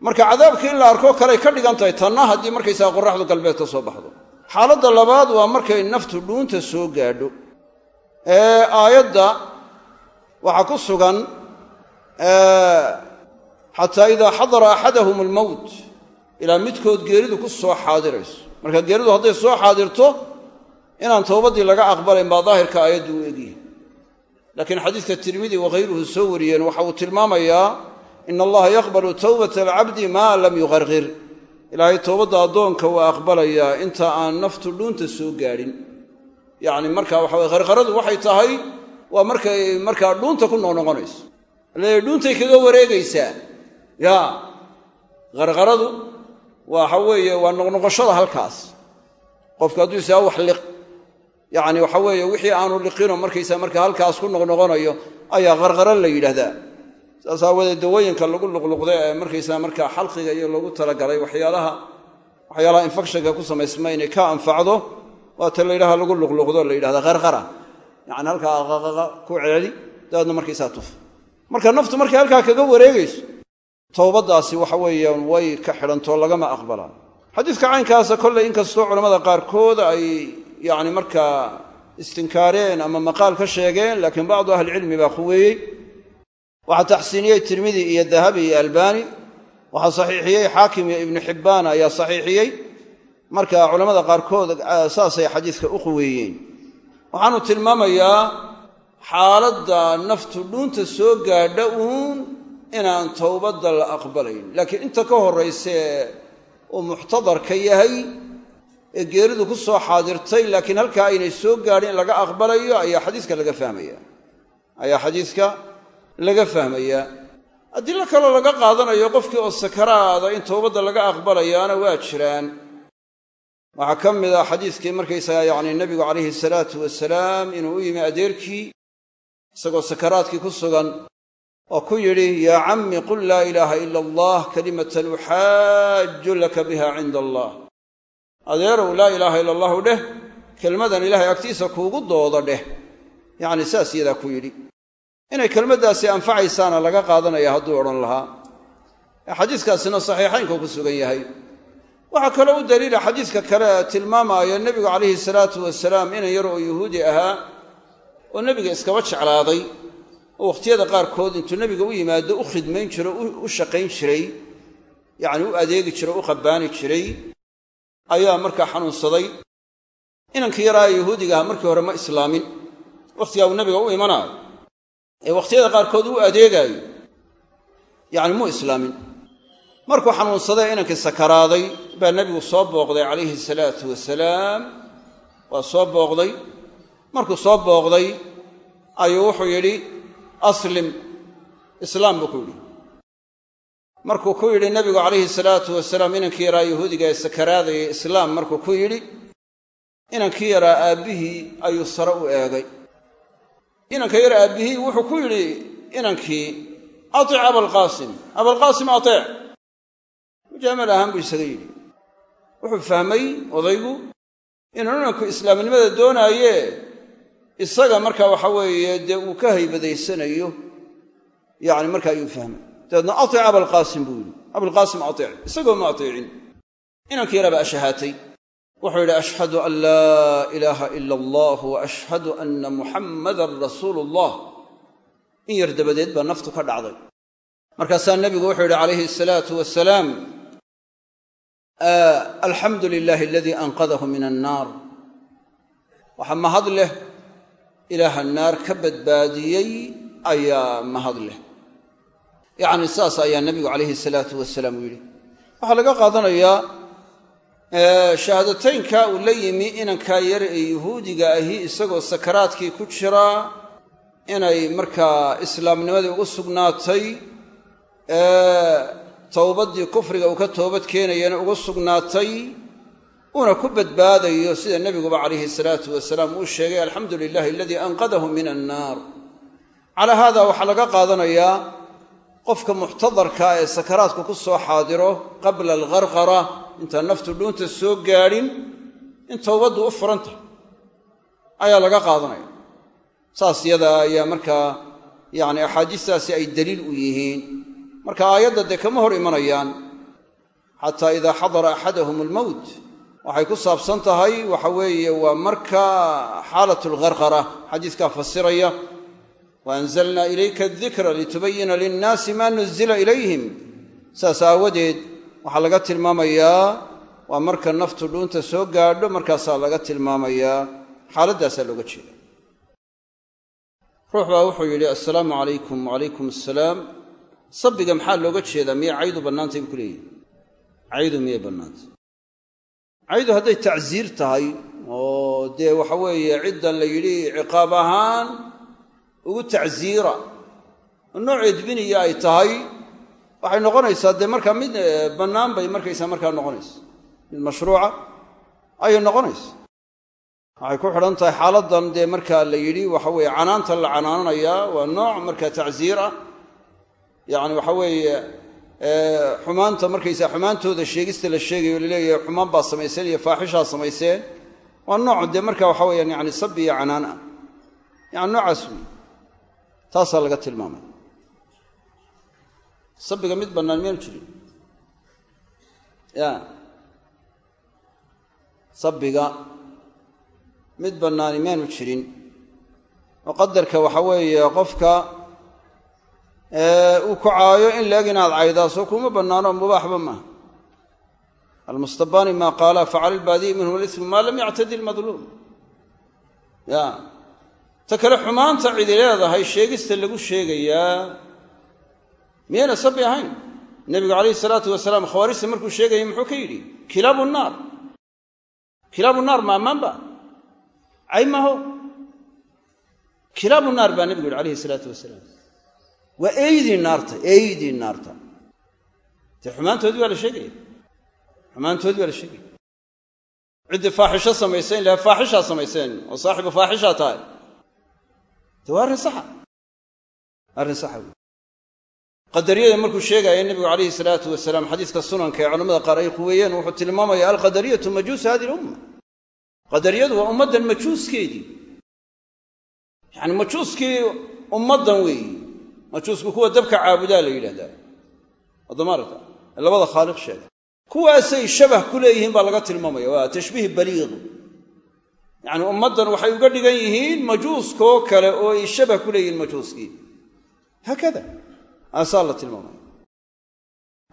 Marka cadaabkii in la arkoo kaley ka dhigan tahay tanna haddii markaysaga qoraxdu galbeed ka soo baxdo. Xaaladda labaad waa markay naftu dhuunta soo gaadho. Ee aayadda waxaa ku sugan xataa idaa xadara axadahum almowt ilaa midkood geeridu ku soo xaadirayso. Marka geeridu hadday soo xaadirto inaan towbaddii laga aqbalayn baa daahirka aayaddu u egyahay laakiin xadiidka tirmidi wakhayruhu soo wariyeen waxa uu tilmaamayaa ina allaha yaqbalu towbata alcabdi maa lam yuqarqir ilaahay towbadda addoonka waa aqbalayaa inta aan naftu dhuunta soo gaadhin. Yacni marka waxa weye qarqaradu waxay tahay waa markay markaa dhuunta ku noqnoqonayso leeya dhuuntay kaga wareegaysaa. Ya qarqaradu waxa weeye waa noqnoqoshada halkaas. Qofku hadduu isaa wax liq yacni waxa weeye wixii aanu liqino markaysa marka halkaas ku noqnoqonayo ayaa qarqara la yidhaahdaa. Saas aawadeed dawooyinka lagu luqluqda ee markaysaa markaa xalqiga iyo lagu talagalay waxyaalaha waxyaalaha infekshanka ku samaysma inay ka anfacdo waata la yidhaha lagu luqluqdo la yidhahda qarqara yacni halkaa qaqaqa ku celeli dabeedna markaysaa tuf. Marka naftu markay halkaa kaga wareegayso towbaddaasi waxa weeyaan way ka xidhantoo lagama aqbalaa xadiidka caynkaasa kolley inkastoo culammada qaarkood ay yacni markaa istinkaareen ama maqaal ka sheegeen laakiin bacdu ahlicilmi baa quweeyey. Waxaa taxsiiniyey tirmidi iyo dahabi iyo albaani waxaa saxiixiyey xaakim iyo ibnu xibbaan ayaa saxiixiyey. Marka culammada qaarkood saasay xadiidka u quweeyeen waxaanu tilmaamayaa xaaladda naftu dhuunta soo gaadha uun inaan towbadda la aqbalayn. Laakiin inta ka horraysee uu muxtadarka yahay ee geeridu ku soo xaadirtay laakiin halkaa aynay soo gaadhin in laga aqbalayo ayaa xadiiska laga fahmaya ayaa xadiiska laga fahmayaa adilo kaloo laga qaadanayo qofkii oo sakaraada in towbadda laga aqbalayaana waa jiraan waxaa ka mid ah xadiiskii markaysagaa yacni nebigu calayhi salaatu wasalaam inuu u yimi adeerkii isagoo sakaraadkii ku sugan oo ku yidhi yaa cammi qul laa ilaaha ila allah kalimatan uxaaju laka biha cinda allah adeerow laa ilaaha ila allahu dheh kelmadan ilaahay agtiisa kuugu doodo dheh. Yacni saas yadaa ku yidhi. Inay kelmaddaasi anfacaysaana laga qaadanaya hadduu odhan lahaa. Xadiiskaasina saxiixaynku ku sugan yahay waxaa kaloo u daliila xadiiska kale tilmaamaayo nebigu calayhi salaatu wasalaam inan yar oo yuhuudi ahaa oo nebiga iskaba jeclaaday oo wakhtiyada qaarkood intuu nebiga u yimaado u khidmayn jiro u shaqayn jiray yacni u adeegi jiro u qabbaani jiray ayaa markaa xanuunsaday. Inankii yaraa yuhuudiga aha markii hore ma islaamin. Wakhtigaa uu nebiga u imanaayo. Ee wakhtiyada qaarkood u adeegaayo. Yacni muu islaamin markuu xanuunsaday inankii sakaraaday baa nebigu soo booqday calayhi salaatu wasalaam. Waa soo booqday. Markuu soo booqday ayuu wuxuu yidhi aslim. Islaam buu ku yidhi. Markuu ku yidhi nebigu calayhi salaatu wasalaam inankii yaraa yahuudiga ee sakaraadayay islaam markuu ku yidhi inankii yaraa aabbihii ayuu sare u eegay. Inanka yar aabbihii wuxuu ku yidhi inankii atic abalqaasim abalqaasim ateec mujaamal ahaan buu isaga yidhi wuxuu fahmay odaygu inuu inanku islaamnimada doonaaye isaga marka waxa weeye dee uu ka haybadaysanayo yacni marka ayuu fahmay. Dabeedna atic abalqaasim buu yidhi. Abalqaasim atic isagoo ma ateecin inankii yaraa baa ashahaatay wuxuu yidhi ashhadu an laa ilaaha ila allah wa ashhadu anna muxammadan rasuulu allah in yar dabadeed baa naftu ka dhacday. Markaasaa nebigu wuxuu yidhi calayhi asalaatu wasalaam alxamdu lilaahi aladii anqadahu min annaar. Waxaa mahad leh ilaaha naar ka badbaadiyey ayaa mahad leh yacni saas ayaa nebigu calayhi salaatu wasalaam yidhi. Waxaa laga qaadanayaa shahaadateynka uu la yimi inankaa yar ee yuhuudiga ahi isagoo sakaraadkii ku jira inay markaa islaamnimadii ugu sugnaatay towbaddii kufriga uu ka toobad keenayana ugu sugnaatay uuna ku badbaadayo sida nebiguba calayhi salaatu wasalaam uu sheegay alxamdu lilahi aladii anqadahu min annaar. Calaa haada waxaa laga qaadanayaa qofka muxtadarkaa ee sakaraadku ku soo xaadiro qabla algharqara intaan naftu dhuunta soo gaadhin in towbaddu u furan tahay ayaa laga qaadanaya. Saas yada ayaa markaa yacni axaadiistaasi ay daliil u yihiin marka aayadda dee kama hor imanayaan. Xataa idaa xadara axadahum almowt waxay ku saabsan tahay waxa weeye waa marka xaalat algharqara xadiiskaa fasiraya wa anzalnaa ilayka adikra litubayina linnaasi maa nuzila ilayhim. Saas aawadeed waxaa laga tilmaamayaa waa marka naftu dhuunta soo gaadho markaasaa laga tilmaamayaa xaaladdaasaa looga jeeda ruux baa wuxuu yidhi assalaamu calaykum wacalaykum assalaam sabbiga maxaa looga jeedaa miyay caydu bannaantay buu ku leeyihi caydu miyay bannaantay caydu hadday tacsiir tahay oo dee waxa weeye ciddan la yidhi ciqaab ahaan ugu tacsiira oo nooc edbiniya ay tahay waxay noqonaysaa dee markaa mid bannaan bay markaysaa markaa noqonaysa mid mashruuca ayay noqonaysa waxay ku xidhan tahay xaaladdan dee markaa la yidhi waxa weeye canaanta la canaananayaa waa nooc markaa tacsiir ah yacni waxa weeye xumaanta markaysaa xumaantooda sheegista la sheegayo la leeyahay xumaan baa samayseen iyo faaxishaa samayseen. Waa nooc dee marka waxa weyaan yani sabi iyo canaan ah yani noocaas wey taasaa laga tilmaamay. Sabiga mid bannaan miyaanu jirin ya sabiga mid bannaani miyaanu jirin. Oo qadarka waxa weeye qofka uu ku caayo in laeg inaad caydaaso kuma bannaano mubaaxba maaha. Almustabaani maa qaala facala albaadiyi minhum alismu maa lam yactadi lmadluum ya. Ta kale xumaanta cidi leedahay sheegista lagu sheegayaa miyayna sabi ahayn? Nebigu calayhi salaatu wasalaam khawaarijta markuu sheegayay muxuu ka yidhi kilaabu naar. Kilaabu naar ma ammaanba cay maho kilaabu naar baa nebigu yidhi alayhi salaatu wasalaam waa eydii naarta eydii naarta. Dee xumaantoodii baa la sheegaya xumaantoodii baa la sheegaya ciddii faaxisho samayseen ilaha faaxishaa samayseen oo saaxibu faaxishaa tahay. De waa arrin saxa. Arrin saxa wey qadariyada markuu sheegaya nebigu calayhi salaatu wasalaam xadiiska sunanka ee culamada qaar ay quweeyeen wuxuu tilmaamaya alqadariyatu majuusu hadihi lumma. Qadariyadu waa ummaddan majuuskeedii. Yacani majuuskii ummaddan weeyi majuusku kuwa dabka caabudaa la yidhahdaa. Wadamaarata ee labada khaaliq sheega kuwaasay shabah ku leeyihiin baa laga tilmaamaya. Waa tashbiih baliiq. Yacni ummaddan waxay uga dhigan yihiin majuuskoo kale oo ay shabah ku leeyihiin majuuskii. Haakada. Aasaa la tilmaamaya.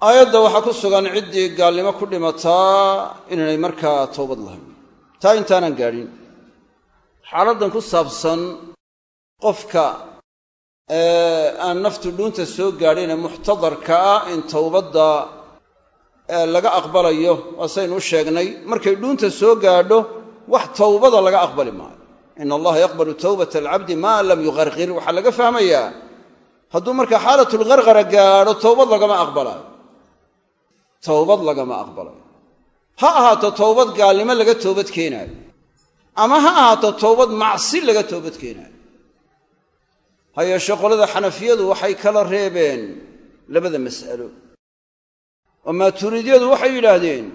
Aayadda waxaa ku sugan ciddii gaalnimo ku dhimataa inaynay markaa toobad lahayn. Taa intaanan gaadhin. Xaaladdan ku saabsan qofka aan naftu dhuunta soo gaadhine muxtadarka ah in towbadda laga aqbalayo waasaynu u sheegnay markay dhuunta soo gaadho wax towbada laga aqbali maayo. Ina allaha yaqbalu towbata alcabdi maa lam yuqarqir waxaa laga fahmayaa hadduu markaa xaalatulgarqara gaadho towbad lagama aqbalaayo towbad lagama aqbalayo. Ha ahaato towbad gaalnimo laga toobad keenaayo. Ama ha ahaato towbad macsi laga toobad keenaayo ha yeeshee qolada xanafiyadu waxay kala reebeen labada mas'alo. Oo maaturiidyadu waxay yidhaahdeen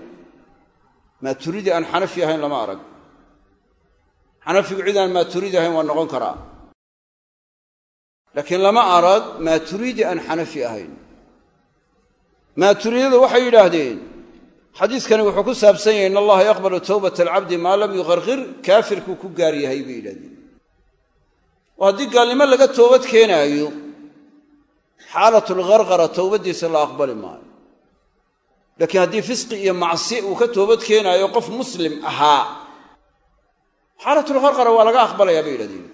maaturidi aan xanafi ahayn lama arag. Xanafigu cid aan maaturidi ahayn waa noqon karaa. Laakiin lama arag maaturidi aan xanafi ahayn. Maaturiidyadu waxay yidhaahdeen xadiiskani wuxuu ku saabsan yahay in allaha yaqbalu towbata alcabdi maa lam yuqarqir kaafirkuu ku gaar yahay bay yidhahdeen oo haddii gaalnimo laga toobad keenaayo xaalatulgarqara towbaddiisa la aqbali maayo. Laakiin haddii fisqi iyo macsi uu ka toobad keenaayo qof muslim ahaa xaalatulgarqara waa laga aqbalayaa bay yidhahdeen.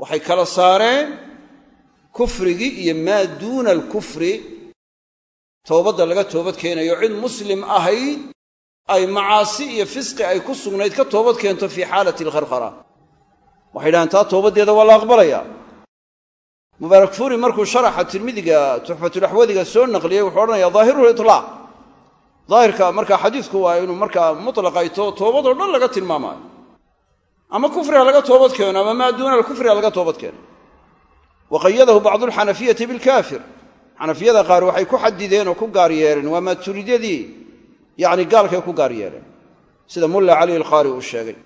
Waxay kala saareen kufrigii iyo maa duuna alkufri towbadda laga toobad keenayo. Cid muslim ahayd ay macaasi iyo fisqi ay ku sugnayd ka toobad keento fii xaalati algarqara waxay dhahaan taa toobaddeeda waa la aqbalayaa mubaarak fuuri markuu sharaxa tirmidiga tuxfatulaxwadiga soo naqliyey wuxuu odhanayaa daahiruhu itlaaq. Daahirka markaa xadiidku waa inuu markaa mutlaqayto toobadoo dhan laga tilmaamaayo. Ama kufriha laga toobad keeno ama maa duuna alkufriha laga toobad keeno. Wa qayadahu bacdu alxanafiyati bilkaafir xanafiyada qaar waxay ku xadideen oo ku gaar yeereen waa maaturidyadii yacni gaalkay ku gaar yeereen sida mulla cali alqaari uu sheegay.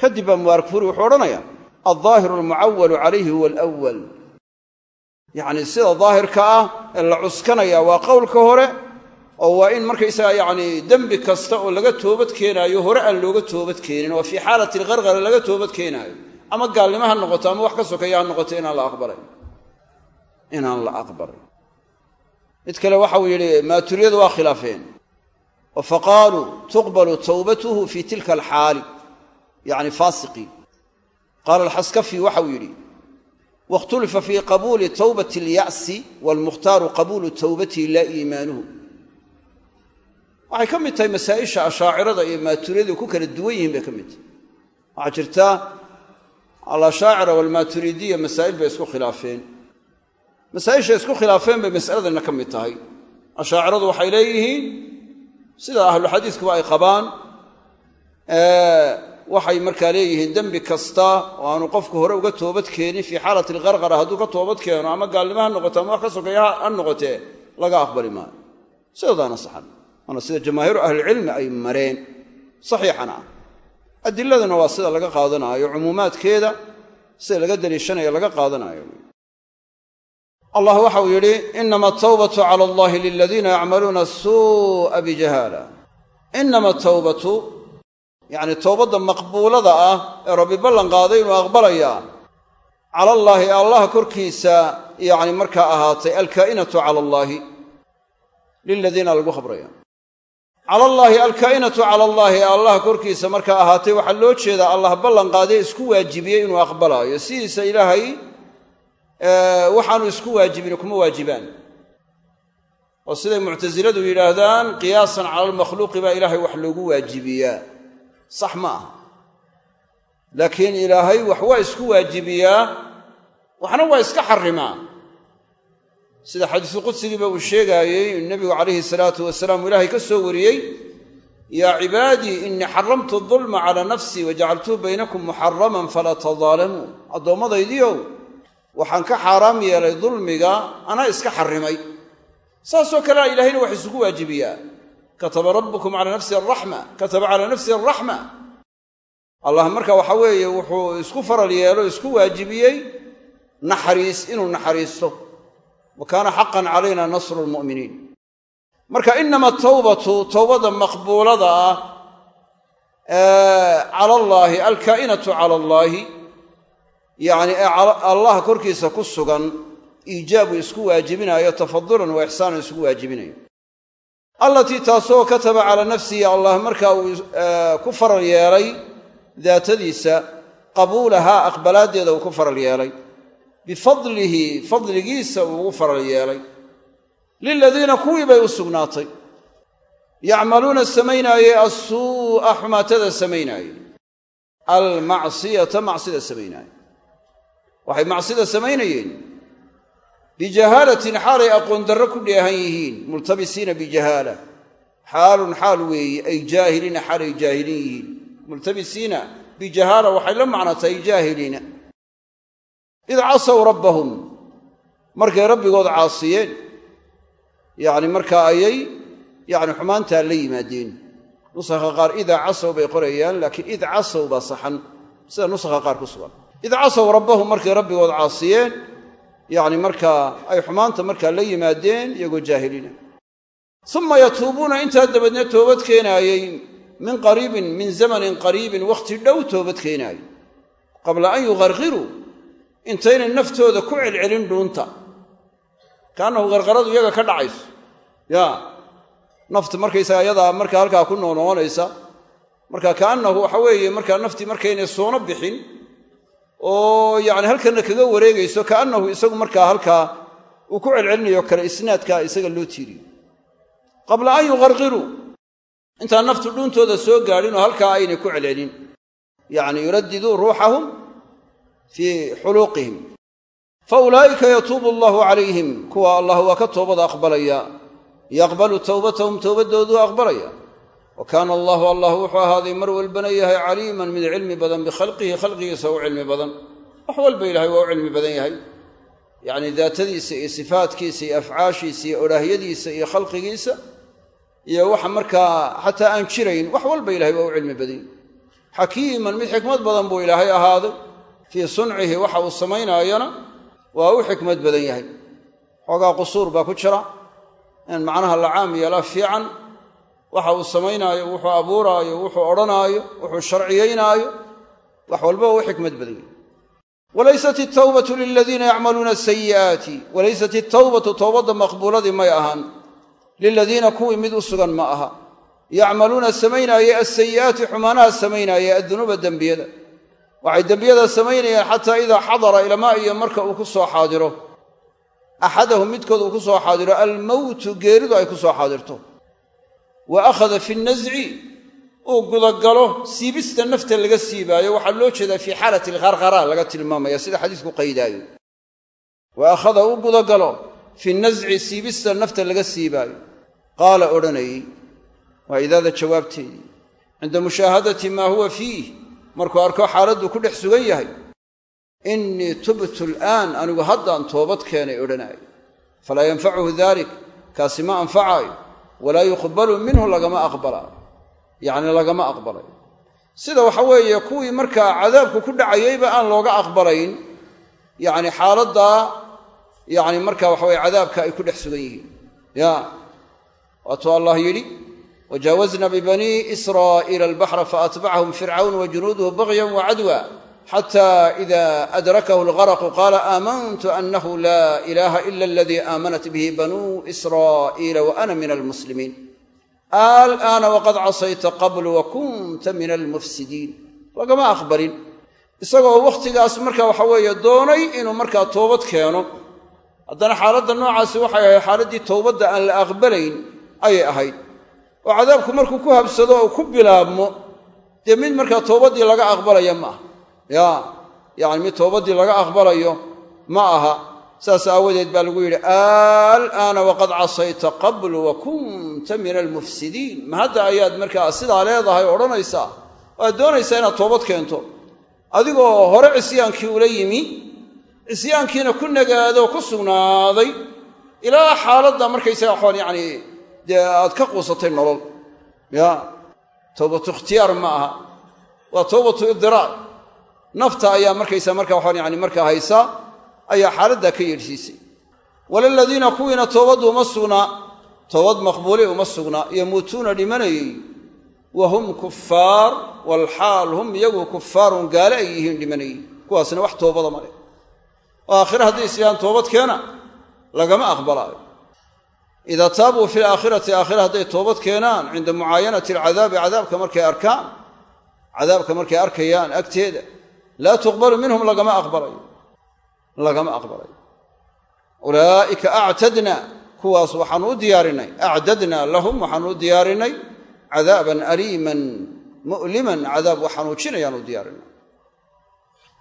Kadib baa mubaarak fuuri wuxuu odhanayaa aldaahiru almucawalu calayhi huwa alawal yacni sida daahirka ah ee la cuskanaya waa qowlka hore oo waa in markaysaga yacni dembi kasta oo laga toobad keenaayo hore aan looga toobad keenin oo fii xaalati algarqara laga toobad keenaayo ama gaalnimo ha noqoto ama wax ka sokeeya ha noqoto inaan la aqbalay inaan la aqbalay mid kale waxau yidhi maaturiyadu waa khilaafeen oo faqaaluu tuqbalu towbatuhu fii tilka alxaali yacni qaala alxaskafi waxau yidhi wakhtulifa fii qabuuli towbati alya'si waalmukhtaaru qabuulu towbatihi waxay ka mid tahay masaa'isha ashaacirada iyo maaturiyadu ku kala duwan yihiin bay ka mid tahay waxaa jirta alashaacira waalmaaturidiya masaa'il bay isku khilaafeen masaa'ishay isku khilaafeen bay mas'aladana ka mid tahay ashaaciradu waxay leeyihiin sida ahluxadiiskuba ay qabaan waxay markaa leeyihiin dembi kasta oo aanu qofku hore uga toobad keenin fii xaalati algarqara hadduu ka toobad keeno ama gaalnimo ha noqoto ama wax ka sokeeya ha noqotee laga aqbali maayo. Sidoodaana saxan waana sida jamaahiiru ahlicilmi ay mareen saxiixana ah. Adiladuna waa sida laga qaadanaayo cumuumaadkeeda sida laga daliishanaya laga qaadanaayo. Allah waxau yidhi inama atawbatu cala allahi liladiina yacmaluuna asuu'a bijahaala inama atawbatu yacni towbadda maqbuulada ah ee rabbi ballan qaaday inuu aqbalayaa cala allaahi ee allah korkiisa yacni markaa ahaatay alkaa'inatu cala allaahi liladiina lagu khabraya. Cala allaahi alkaa'inatu cala allaahi allah korkiisa markaa ahaatay waxaa loo jeedaa allah ballan qaaday isku waajibiyey inuu aqbalaayo. Sidiisa ilaahay waxaanu isku waajibin kuma waajibaan. Oo siday muctasiladu yidhaahdaan qiyaasan cala almakhluuqi baa ilaahay wax loogu waajibiyaa sax ma aha. Laakiin ilaahay wax waa isku waajibiyaa waxna waa iska xarimaa sida xadiisu qudsigiiba uu sheegaayey nebigu calayhi salaatu wasalaam ilaahay ka soo wariyey yaa cibaadii innii xaramtu dulma calaa nafsii wajacaltuhu baynakum muxaraman falaa tadaalamuu addoommadaydiiow waxaan ka xaaraam yeelay dulmiga anaa iska xarrimay. Saasoo kalea ilaahayna wax isugu waajibiyaa kataba rabbukum calaa nafsi araxma kataba calaa nafsi araxma allah marka waxa weeye wuxuu isku faral yeelo isku waajibiyey naxariis inuu naxariisto wa kaana xaqan calayna nasru lmu'miniin marka inama tawbatu towbada maqbuulada ah cala allaahi alkaa'inatu cala allaahi yacni ee allah korkiisa ku sugan iijaabu isku waajibinaayo tafadulan wa ixsaanan isugu waajibinayo allatii taasoo kataba calaa nafsihi allah markaa uu ku faral yeelay daatadiisa qabuulahaa aqbalaaddeeda uu ku faral yeelay. Bifadlihi fadligiisa uu ugu faral yeelay. Liladiina kuwii bay u sugnaatay. Yacmaluuna samaynaayey assuu'a xumaatada samaynaayey almacsiyata macsida samaynaayey waxay macsida samaynayeen bijahaalatin xaalay aqoon darro ku dheehan yihiin multabisiina bijahaala. Xaalun xaal weeye ay jaahiliina xaalay jaahiliin yihiin. Multabisiina bijahaala waxay la macnatahay jaahiliina. Id casaw rabbahum markay rabbigood caasiyeen yacni markaa ayay yacni xumaantaa la yimaadeen. Nusakha qaar idaa casaw bay qorayaan laakiin id casaw baa saxan. Sida nusakha qaar ku sugan. Id casaw rabbahum markay rabbigood caasiyeen yacni markaa ay xumaanta markaa la yimaadeen iyagoo jaahiliina. Uma yatuubuuna intaa dabadeed toobad keenaayey min qariibin min zamanin qariibin wakhti dhow toobad keenaayey qabla an yuqarqiruu intaynay naftooda ku celcelin dhuunta. Kaannahu qarqaradu iyaga ka dhacayso. Yaa nafti markaysaga ayadaa markaa halkaa ku noonoqonaysa marka kaannahu waxa weeye markaa naftii markaynay soona bixin oo yacni halkanna kaga wareegayso kaannahu isagu markaa halkaa uu ku celcelinayo kale isnaadkaa isaga loo tiiriyo. Qabla an yuqarqiruu intaan naftu dhuuntooda soo gaadhin oo halkaa aynay ku celcelin. Yacni yuradiduu ruuxahum fii xuluuqihim. Fa ulaa'ika yatuubu allahu calayhim. Kuwa allah waa ka toobada aqbalaya. Yaqbalu towbatahum towbaddooduu aqbalaya wa kaana allahu allah wuxuu ahaaday mar walbana yahay caliiman mid cilmi badan bikhalqihi khalqigiisa u cilmi badan. Wax walba ilahay waa u cilmi badan yahay. Yacni daatadiisa iyo sifaatkiisa iyo afcaashiisa iyo odhaahyadiisa iyo khalqigiisa iyo waxa markaa xataa aan jirayn wax walba ilahay waa u cilmi badan xakiiman mid xikmad badan buu ilaahay ahaaday. Fii suncihi waxa uu samaynaayona waa u xikmad badan yahay. Xoogaa qusuur baa ku jira. In macnaha la caam yeelaa fiican waxa uu samaynaayo wuxuu abuuraayo wuxuu odhanaayo wuxuu sharciyaynaayo wax walba waa u xikmad badan. Yahay walaysat itawbatu liladiina yacmaluuna asayi'aati walaysat itawbatu towbadda maqbuuladii may ahaan liladiina kuwii mid u sugan ma aha. Yacmaluuna samaynaayey asayi'aati xumaanaha samaynaayey addunuuba dembiyada. Waxay dembiyada samaynayeen xataa idaa xadara ilamaa iyo marka uu ku soo xaadiro. Axadahum midkood uu ku soo xaadiro almowtu geeridu ay ku soo xaadirto wa akhada fi nnasci uu gudagalo siibista nafta laga siibaayo. Waxaa loo jeedaa fii xaalati alqarqara laga tilmaamaya sida xadiisku qaydaayo. wa akhada uu gudagalo fi nasci siibista nafta laga siibaayo. qaala odhanayey waa idaada jawaabteedii cinda mushaahadati maa huwa fiih markuu arko xaaladdu ku dhex sugan yahay. innii tubtu al'aan anigu haddaan toobad keenay odhanaayo falaa yanfacuhu dalik kaasi ma anfacaayo walaa yuqbalu minhu lagama aqbalaayo yacni lagama aqbalayo sida waxa weeye kuwii markaa cadaabku ku dhacayeyba aan looga aqbalayn yacni xaaladdaa yacni marka waxa weye cadaabka ay ku dhex sugan yihiin. Ya waatuu allah yidhi wajaawazna bibanii israa'iila albaxra faatbacahum fircawn wa junuuduhu bagyan wa cadwa xata ida adrakahu algaraqu qaala aamantu anahu laa ilaaha ila aladii aamanat bihi banuu israa'iila wa ana min almuslimiin alaana waqad casayta qablu wa kunta min almufsidiin lagama aqbalin isagoo wakhtigaas marka waxa weeye doonay inuu markaa toobad keeno haddana xaaladda noocaasi waxay ahayd xaaladdii towbadda aan la aqbalayn ayay ahayd oo cadaabku markuu ku habsado oo ku bilaabmo dee mid markaa towbaddii laga aqbalaya ma aha ya yacni mid towbaddii laga aqbalayo ma aha. Saas aawadeed baa lagu yidhi alaana waqad casayta qablu wa kunta min almufsidiin. Ma hadda ayaad markaa sidaa leedahay o odhanaysaa? Waad doonaysaa inaad toobad keento? Adigoo hore cisyaankii ula yimi cisyaankiina ku nagaado ku sugnaaday ilaa xaaladda markaysaga waxaan yacni dee aad ka quusatay nolol. Ya towbatu ikhtiyaar ma aha. Waa towbatu idiraar nafta ayaa markaysa marka waxaan yani markaa haysaa ayaa xaaladdaa ka yeedhsiisay. Walaladiina kuwiina toobaddu uma sugnaa toobad maqbuuli uma sugnaa yamuutuuna dhimanayey. Wa hum kufaar walxaal hum iyagu kufaarun gaale ay yihiin dhimanayey kuwaasna wax toobada ma leh. Oo aakhire hadday isyahaan toobad keena lagama aqbalaayo. Idaa taabuu fi laakhirati aakhire hadday toobad keenaan cinda mucaayanati alcadaabi cadaabka markay arkaan cadaabka markay arkayaan agteeda laa tuqbalu minhum lagama aqbalayo. Lagama aqbalay ulaa'ika actadna kuwaas waxaanu u diyaarinay. Acdadna lahum waxaanu u diyaarinay. Cadaaban aliiman mu'liman cadaab wax xanuujinayaan u diyaarinay.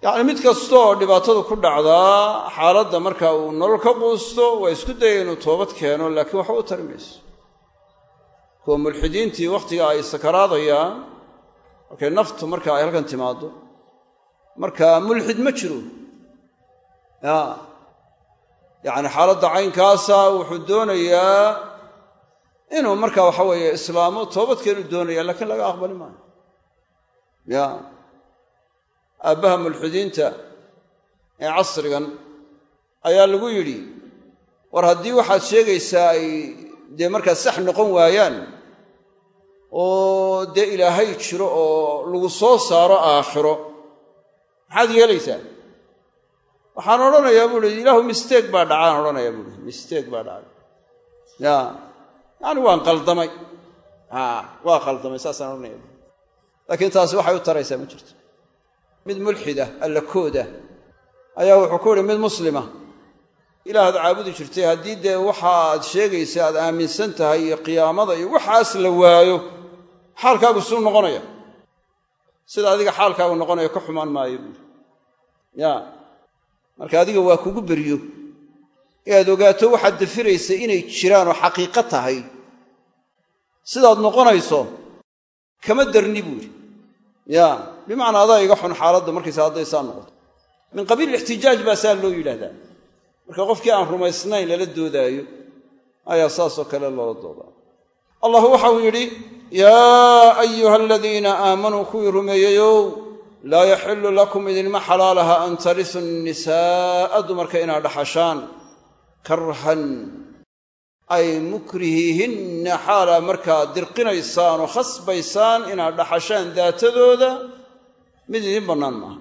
Yacni mid kastooo dhibaatada ku dhacdaa xaaladda marka uu nolol ka quusto waa isku daya inuu toobad keeno laakiin waxba u tari mayso kuwa mulxidiintii wakhtiga ay sakaraadayaan markay naftu marka ay halkan timaaddo marka mulxid ma jiro. Ya. Yacni xaaladda caynkaasa wuxuu doonayaa inuu marka waxa weeye islaamo toobadkeenu doonaya laakiin laga aqbali maayo. Ya. Aabbaha mulxidiinta ee casrigan ayaa lagu yidhi war haddii waxaad sheegaysaa ay dee markaa sax noqon waayaan oo dee ilaahay jiro oo lagu soo saaro aakhiro maxaad yeelaysaa? Waxaan odhanayaa buu ihi ilaahu misteeg baa dhacaan odhanayaa buu ihi misteeg baa dhacay. Ya yacani waan qaldamay waa qaldamay saasaan odhanaya laakiin taasi waxay u taraysaa ma jirto. Mid mulxida alla kooda ayaa wuxuu ku yihi mid muslima ilaahaad caabudi jirtay haddii dee waxa aad sheegaysa aad aaminsan tahay iyo qiyaamada iyo waxaas la waayo xaalkaagu suu noqonaya. Sida adiga xaalkaagu noqonaya ka xumaan maayo buuri ya. Marka adiga waa kugu beryo inaad ogaato waxaad dafiraysa inay jiraan oo xaqiiqo tahay. Sidaad noqonayso kama darni buuri ya. Bimacnaa adaa iga xun xaaladda markaysa hadday saa noqoto. Min qabiil ixtijaaj baa saa loo yidhaahdaa. Marka qofkii aan rumaysnayn lala doodaayo ayaa saasoo kale loola doodaa. Allah waxau yidhi yaa ayuha aladiina aamanuu kuwii rumeeyeyow laa yaxillu lakum idinma xalaalaha an tarisu nnisaa'a dumarka inaad dhaxashaan. Karhan ay mukrihiihinna xaalaa markaa dirqinaysaan oo khasbaysaan inaad dhaxashaan daatadooda mid idin bannaan maaha.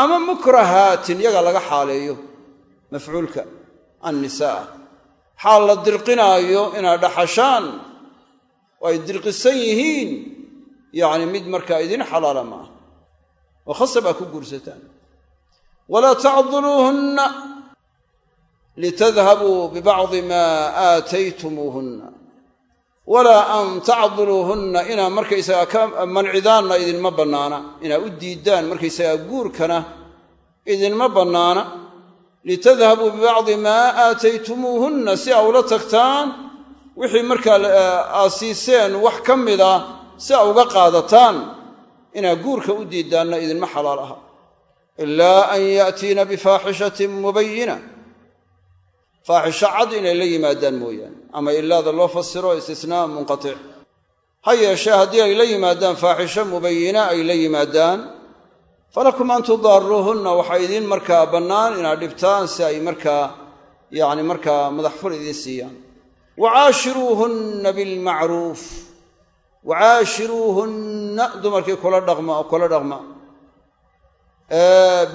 Ama mukrahaatin yaga laga xaaleeyo mafcuulka annisaa xaal la dirqinaayo inaad dhaxashaan oo ay dirqisan yihiin yacni mid markaa idin xalaala maaha oo khasab aa ku guursataan. Walaa tacduluuhunna litadhabuu bibacdi maa aataytumuuhunna. Walaa an tacduluuhunna inaa markaysagaa ka mancidaanna idinma bannaana. Inaa u diiddaan markaysagaa guurkana idinma bannaana. Litadhabuu bibacdi maa aataytumuuhunna si aa ula tagtaan wixii markaa aad siiseen wax ka mida si aa uga qaadataan inaa guurka u diiddaanna idinma xalaal aha ilaa an ya'tiina bifaaxishatin mubayina faaxisho cad inay la yimaadaan mooyaane ama ilaada loo fasiro istisnaa munqatic ha yeeshee haddii ay la yimaadaan faaxisho mubayina ay la yimaadaan falakum an tudaaruuhunna waxaa idiin markaa bannaan inaad dhibtaan si ay markaa yacni markaa madax fur idiin siiyaan. Wacaashiruuhunna bilmacruuf wacaashiruuhunna dumarkii kula dhaqma oo kula dhaqma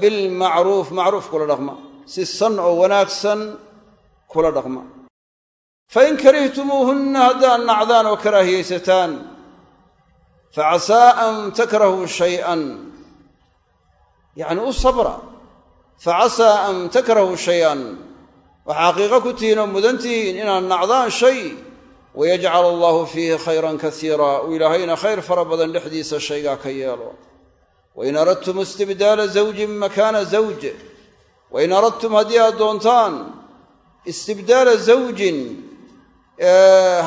bilmacruuf macruuf kula dhaqma si san oo wanaagsan kula dhaqma fain karihtumuuhunna haddaad nacdaan oo karaahiyaysataan facasaa an takrahuu shay'an yacni u sabra facasaa an takrahuu shay-an waxaa xaqiiqo ku tihiin oo mudan tihiin inaad nacdaan shay wayajcal allaahu fiihi khayran kasiira uu ilaahayna khayr fara badan dhexdiisa shaygaa ka yeelo wain aradtum istibdaala zawjin makaana zawj wain aradtum haddii aad doontaan istibdaala zawjin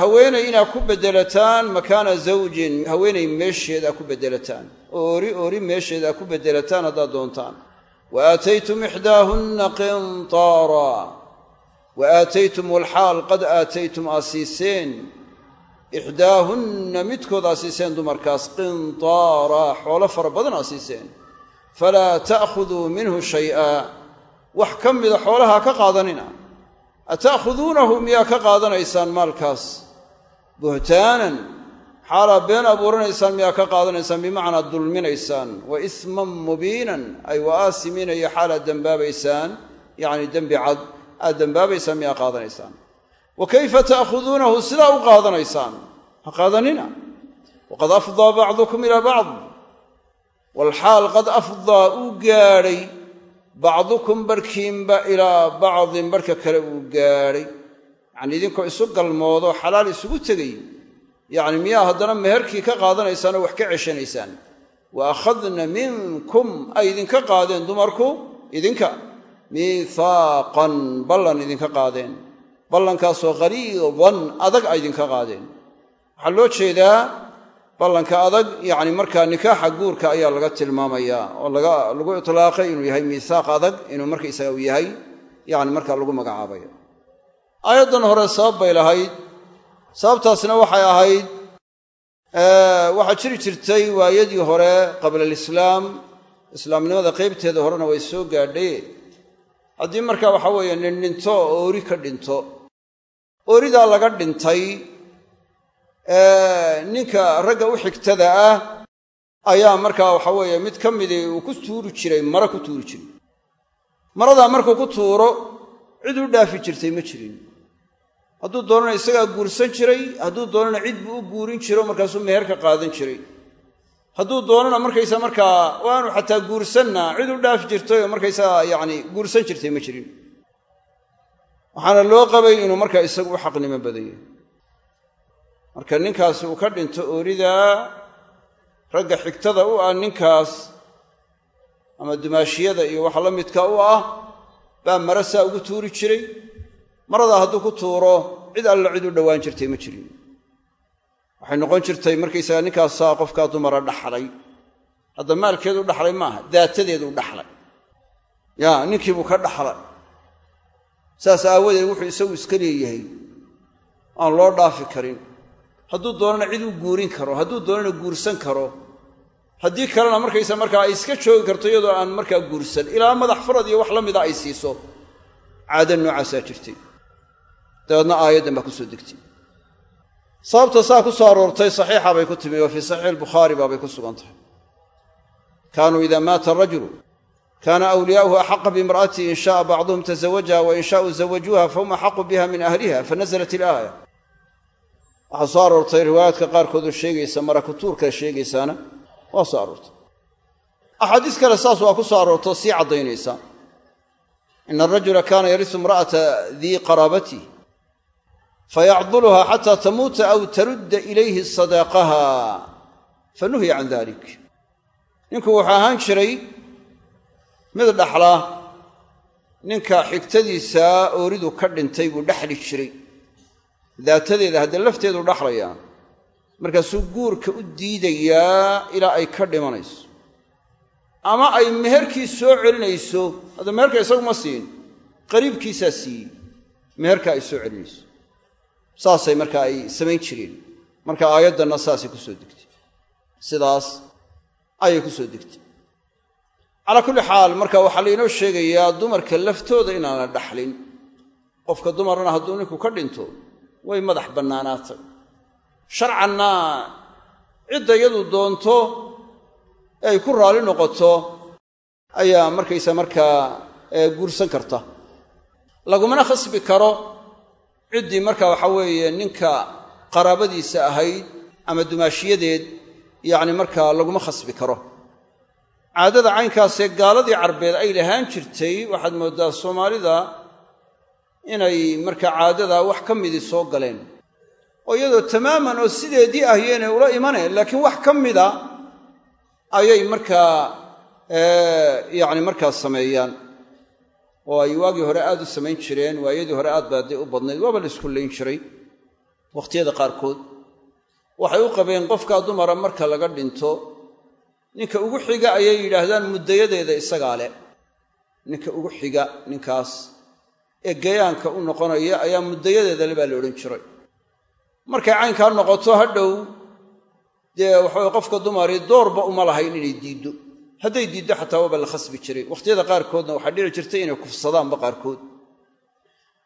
haweenay inaad ku beddelataan makaana zawjin haweenay meesheed aad ku beddelataan oori oori meesheed aad ku beddelataan haddaad doontaan wa aataytum qintaara wa aataytum walxaal qad aataytum aad siiseen ixdaahunna midkood aad siiseen dumarkaas qintaara xoolo fara badan aad siiseen falaa ta'khuduu minhu shay'a wax ka mida xoolaha ka qaadanina ata'khuduunahu miyaa ka qaadanaysaan maalkaas buhtaanan xaalaa been abuuranaysaan miyaa ka qaadanaysaan bimacnaa dulminaysaan wa isman mubiinan ay wa aasimiina iyo xaalaad dembaabaysaan dembi cad aad dembaabaysaan miyaa qaadanaysaan? Wa kayfa ta'khuduunahu? Sidaa u qaadanaysaan. Ha qaadanina. Waqad afdaa bacdukum ilaa bacd. Walxaal qad afdaa uu gaadhay bacdukum barhkiinba ilaa bacdin barhka kale uu gaadhay. Yacnii idinkoo isu galmoodo xalaal isugu tegay yacni miyaa haddana meherkii ka qaadanaysaan oo wax ka ceshanaysaan? Wa akhadna minkum ay idinka qaadeen dumarku? Idinka miihaaqan ballan idinka qaadeen. Ballankaasoo khaliidan adag ay idinka qaadeen. Waxaa loo jeedaa ballanka adag yacni markaa nikaaxa guurka ayaa laga tilmaamayaa oo lagu itlaaqay inuu yahay miihaaq adag inuu markaysaga u yahay yani markaa lagu magacaabaya aayaddan hore sabab bay lahayd. Sababtaasna waxay ahayd waxaa jiri jirtay waayadii hore qabla alislaam. Islaamnimada qaybteeda horena way soo gaadhay haddii markaa waxa weeye nin dhinto oo ori ka dhinto oridaa laga dhintay ninka ragga u xigtada ah ayaa markaa waxa weeye mid ka midii uu ku tuuri jiray mara ku tuuri jiray. Maradaa markuu ku tuuro cid u dhaafi jirtay ma jirin. Hadduu doonana isagaa guursan jiray hadduu doonana cid buu u guurin jiro markaasuu meher ka qaadan jiray hadduu doonana markaysa markaa waanu xataa guursanna cid u dhaafi jirtay oo markaysaa yacni guursan jirtay ma jirin. Waxaana loo qabay inuu markaa isagu u xaqnimo badanya marka ninkaasi uu ka dhinto ooridaa ragga xigtada u ah ninkaas ama dumaashiyada iyo waxa la midka u ah baa mara saa ugu tuuri jiray. Maradaa hadduu ku tuuro cid alla cid u dhowaan jirtay ma jirin waxay noqon jirtay markaysaga ninkaasaa qofkaa dumara dhaxlay. Hadda maalkeedu dhaxlay maaha daatadeedu dhaxlay. Yaa ninkiibuu ka dhaxlay. Saas aawadeed wuxuu isagu iska leeyahay. Aan loo dhaafi karin. Hadduu doonana cid u guurin karo hadduu doonana guursan karo haddii kalena markaysa markaa ay iska joogi karto iyadoo aan markaa guursan ilaa madax farad iyo wax la mida ay siiso caada noocaasaa jirtay. Dabeedna aayaddan baa ku soo degtay sababta saa ku soo aroortay saxiixa bay ku timi oo fii saxiixi albukhaari baabay ku sugan tahay. Kaanuu ida maata arajulu kaana awliyaa'uhu axaqa biimra'atihi in sha'a bacduhum tazawajaha wa in shaa'uu zawajuuha fahum axaqu biha min ahliha fanasalat ilaaya waxaa soo aroortay riwaayaadka qaarkood oo sheegaysa marakutuurka sheegaysaana waa soo aroortay. Axaadiis kale saas waa ku soo aroortoo sii caddaynaysa. Ina arajula kaana yarisu imra'ata dii qaraabatihi fayacduluhaa xataa tamuuta aw tarudda ilayhi sadaaqaha fa nuhiya can dalik ninku wuxuu ahaan jiray mid dhaxla ninka xigtadiisa ooridu ka dhintay buu dhexli jiray daatadeeda haddee lafteedu dhaxlayaa markaasuu guurka u diidayaa ilaa ay ka dhimanayso ama ay meherkii soo celinayso hadda meherka isagu ma siin qariibkiisaa siiyey meherka ay soo celinayso saasay marka ay samayn jireen. Marka aayaddanna saasay ku soo degtay. Sidaas ayay ku soo degtay. Calaa kulli xaal marka waxaa lainoo sheegayaa dumarka laftooda inaan la dhaxlin. Qofka dumarna hadduu ninku ka dhinto way madax bannaanaatay. Sharcanna cidda yadu doonto ee ay ku raalli noqoto ayaa markaysa markaa guursan karta. Lagumana khasbi karo ciddii marka waxa weeye ninka qaraabadiisa ahayd ama dumaashiyadeed yacni markaa laguma khasbi karo. Caadada caynkaasee gaaladii carbeed ay lahaan jirtay waxaad mooddaa soomaalida inay markaa caadadaa wax ka midii soo galeen. Oo iyadoo tamaaman oo sideedii ah yeenay ula imaneen laakiin wax ka mida ayay markaa yacni markaas sameeyaan oo ay waagii hore aad u samayn jireen waayadii hore aad baaday u badnayd waaba la isku layn jiray wakhtiyada qaarkood. Waxay u qabeen qofkaa dumara marka laga dhinto ninka ugu xiga ayay yidhaahdaan muddayadeeda isagaa leh ninka ugu xiga ninkaas ee gayaanka u noqonaya ayaa muddayadeeda le baa la odhan jiray. Markay caynkaa noqoto hadhow dee waxaweye qofka dumari doorba uma lahayn inay diiddo hadday diiddo xataa waaba la khasbi jiray. Wakhtiyada qaarkoodna waxaa dhici jirtay inay kufsadaanba qaarkood.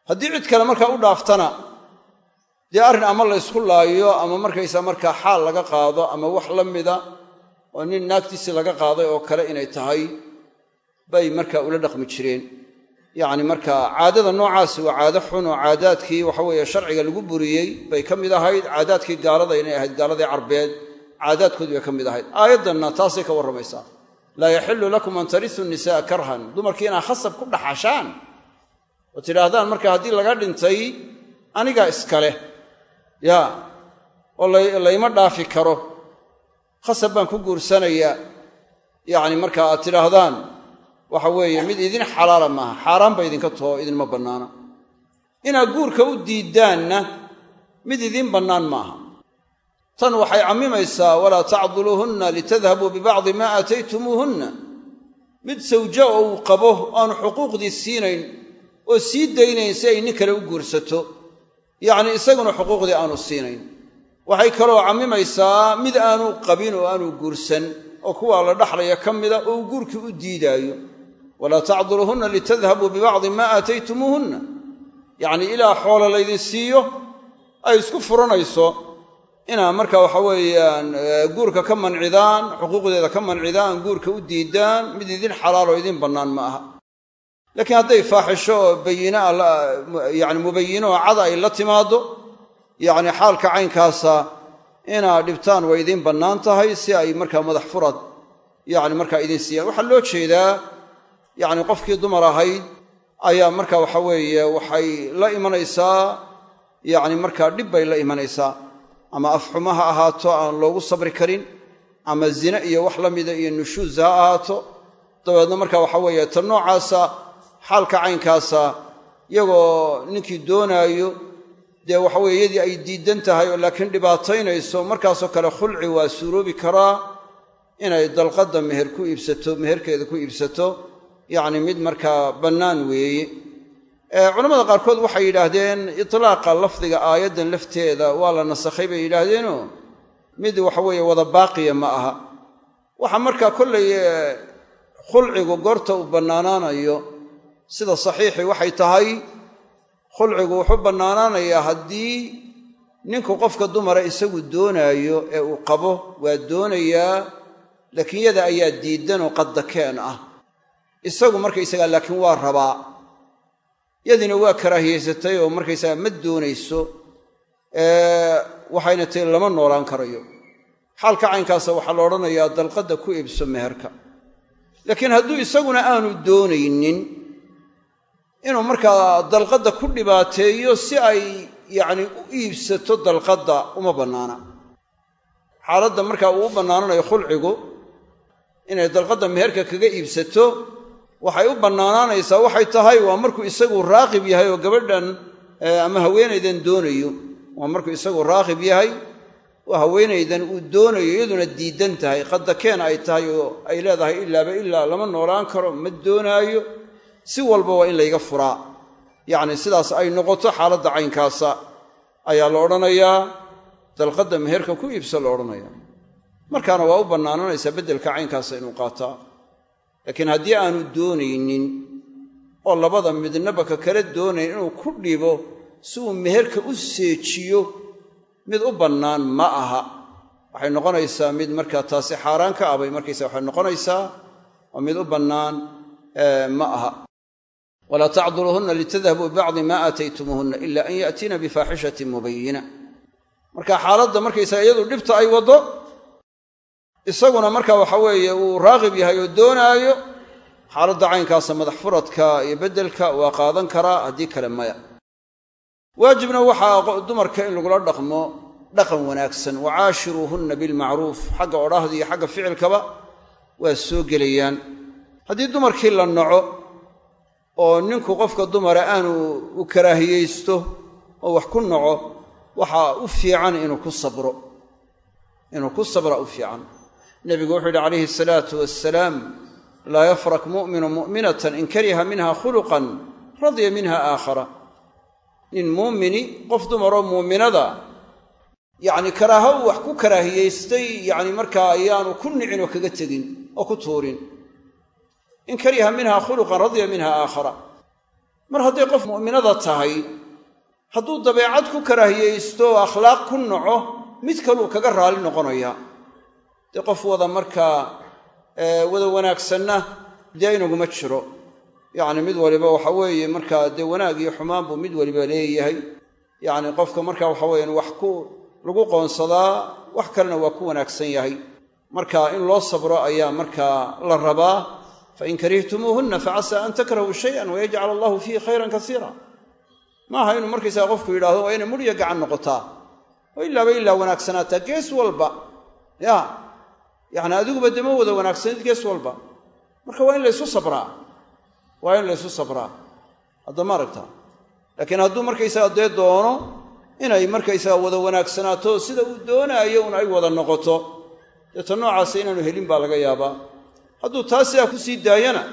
Haddii cid kale markaa u dhaaftana dee arrin ama la ysku laayo ama markaysaa markaa xaal laga qaado ama wax la mida oo nin naagtiisii laga qaaday oo kale inay tahay bay markaa ula dhaqmi jireen. Yacni markaa caadada noocaasi waa caado xun oo caadaadkii waxaweeye sharciga lagu buriyey bay ka mid ahayd. Caadaadkii gaalada inay ahayd gaaladii carbeed caadaadkoodii bay ka mid ahayd. Aayaddanna taasay ka warramaysaa laa yaxillu lakum an tarisu nisa'a karhan. Dumarkii inaad khasab ku dhaxashaan oo tidhaahdaan marka haddii laga dhintay anigaa iskaleh yaa oo layma dhaafi karo khasab baan ku guursanayaa yacni marka aad tidhaahdaan waxa weeye mid idin xalaala maaha xaaraan ba idinka taho idinma bannaana. Inaad guurka u diiddaanna mid idiin bannaan maaha tan waxay cammimaysaa walaa tacduluuhunna litadhabuu bibacdi maa aataytumuuhunna. Mid sawjo oo uu qabo aanu xuquuqdii siinayn oo sii daynayn si ay nin kale u guursato yacni isaguna xuquuqdii aanu siinayn. Waxay kaloo cammimaysaa mid aanu qabin oo aanu guursan oo kuwaa la dhaxlaya ka mida oo uu guurkii u diidaayo. Walaa tacduluuhunna litadhabuu bibacdi maa aataytumuuhunna. Yacnii ilaa xoolo laydin siiyo ay isku furanayso inaad marka waxa weeyaan guurka ka mancidaan xuquuqdeeda ka mancidaan guurka u diidaan mid idin xalaal oo idin bannaan ma aha. Laakiin hadday faaxisho oo bayina yani mubayino oo cada ay la timaaddo yacni xaalka caynkaasa inaad dhibtaan way idiin bannaan tahay si ay markaa madax furad yani markaa idin siiyaan. Waxaa loo jeedaa yacni qofkii dumar ahayd ayaa marka waxa weeye waxay la imanaysaa yacni markaa dhib bay la imanaysaa ama afxuma ha ahaato aan loogu sabri karin ama zine iyo wax la mida iyo nushuus ha ahaato dabeedna marka waxa weeye ta noocaasa xaalka caynkaasa iyagoo ninkii doonaayo dee waxa weye iyadii ay diidan tahay oo laakiin dhibaataynayso markaasoo kale khulci waa suuroobi karaa inay dalqadda meher ku iibsato meherkeeda ku iibsato yacni mid markaa bannaan weeye culamada qaarkood waxay yidhaahdeen itlaaqa lafdiga aayaddan lafteeda waa la nasakhay bay yidhaahdeenoo mid waxa weeye wada baaqiya ma aha. Waxa markaa kollay khulcigu goorta uu bannaanaanayo sida saxiixi waxay tahay khulcigu wuxuu bannaanaanayaa haddii ninku qofka dumara isagu doonaayo ee uu qabo waa doonayaa laakiin yada ayaa diidanoo qaddakeen ah. Isagu markaysagaa laakiin waa rabaa yadiina waa karaahiyaysatay oo markaysaga ma doonayso waxayna tahi lama noolaan karayo. Xaalka caynkaasa waxaa la odhanayaa dalqadda ku iibso meherka. Laakiin hadduu isaguna aanu doonaynin inuu markaa dalqadda ku dhibaateeyo si ay yacni u iibsato dalqadda uma bannaana. Xaaladda markaa uu u bannaananayo khulcigu inay dalqadda meherka kaga iibsato waxay u bannaanaanaysaa waxay tahay waa markuu isagu raaqib yahay oo gabadhan ama haweenaydan doonayo. Waa markuu isagu raaqib yahay oo haweenaydan uu doonayo iyaduna diidan tahay. Qaddakeen ay tahay oo ay leedahay ilaaba ilaa lama noolaan karo ma doonaayo. Si walba waa in layga furaa. Yacni sidaas ay noqoto xaaladda caynkaasa ayaa la odhanayaa. Dalqadda meherka ku iibsa la odhanaya markaana waa u bannaananaysaa beddelka caynkaasa inuu qaataa laakiin haddii aanu doonaynin oo labada midnaba ka kala doonayn inuu ku dhibo si uu meherka u seejiyo mid u bannaan ma aha. Waxay noqonaysaa mid markaa taasi xaaraan ka abay markaysa waxay noqonaysaa oo mid u bannaan ma aha. Walaa tacduluuhunna litadhabuu bibacdi maa aataytumuuhunna ila an ya'tiina bifaaxishatin mubayina marka xaaladda markaysaga iyadu dhibta ay waddo isaguna marka waxa weeye uu raaqib yahay oo doonaayo xaaladda caynkaasa madax furadka iyo beddelka waa qaadan karaa haddii kale maya. Waajibna waxaa dumarka in lagula dhaqmo dhaqan wanaagsan. Wacaashiruuhunna bilmacruuf xagga odhaahda iyo xagga ficilkaba waa soo gelayaan. Haddii dumarkii la naco oo ninku qofka dumara aanu u karaahiyeysto oo wax ku naco waxaa u fiican inuu ku sabro. Inuu ku sabra u fiican nebigu wuxuu yidhi calayhi asalaatu wassalaam laa yafrak mu'minu mu'minatan in kariha minha khuluqan radya minha aakhara. Nin muumini qof dumaroo muuminada yacni karaaho wax ku karaahiyaystay yacni markaa ayaanu ku nicin oo kaga tegin oo ku tuurin. In kariha minha khuluqan radya minha aakhara. Mar hadday qof mu'minada tahay hadduu dabeecad ku karaahiyaysto akhlaaq ku naco mid kaluu kaga raalli noqonayaa dee qof wada markaa wada wanaagsanna dee inaguma jiro. Yacni mid waliba waxa weeye markaa dee wanaag iyo xumaan buu mid waliba leeyahay. Yacni qofka marka waxa weeyaan wax ku lagu qoonsadaa wax kalena waa ku wanaagsan yahay. Marka in loo sabro ayaa markaa la rabaa. Fain karihtumuuhunna facasaa an takrahuu shayan wayajcal allahu fiihi khayran kasiira. Maaha inuu markaysaga qofku yidhahdo waa inay mudhiya gacan noqotaa. Oo ilaaba ilaa wanaagsanaataa gees walba. Ya yacni adiguba dema wada wanaagsanid gees walba. Marka waa in laysu sabraa. Waa in laysu sabraa. Hadda ma aragta. Laakiin hadduu markaysaga dee doono inay markaysaga wada wanaagsanaato sida uu doonaayo un ay wada noqoto deeta noocaasa inaanu helin baa laga yaabaa. Hadduu taa sidaa ku sii daayana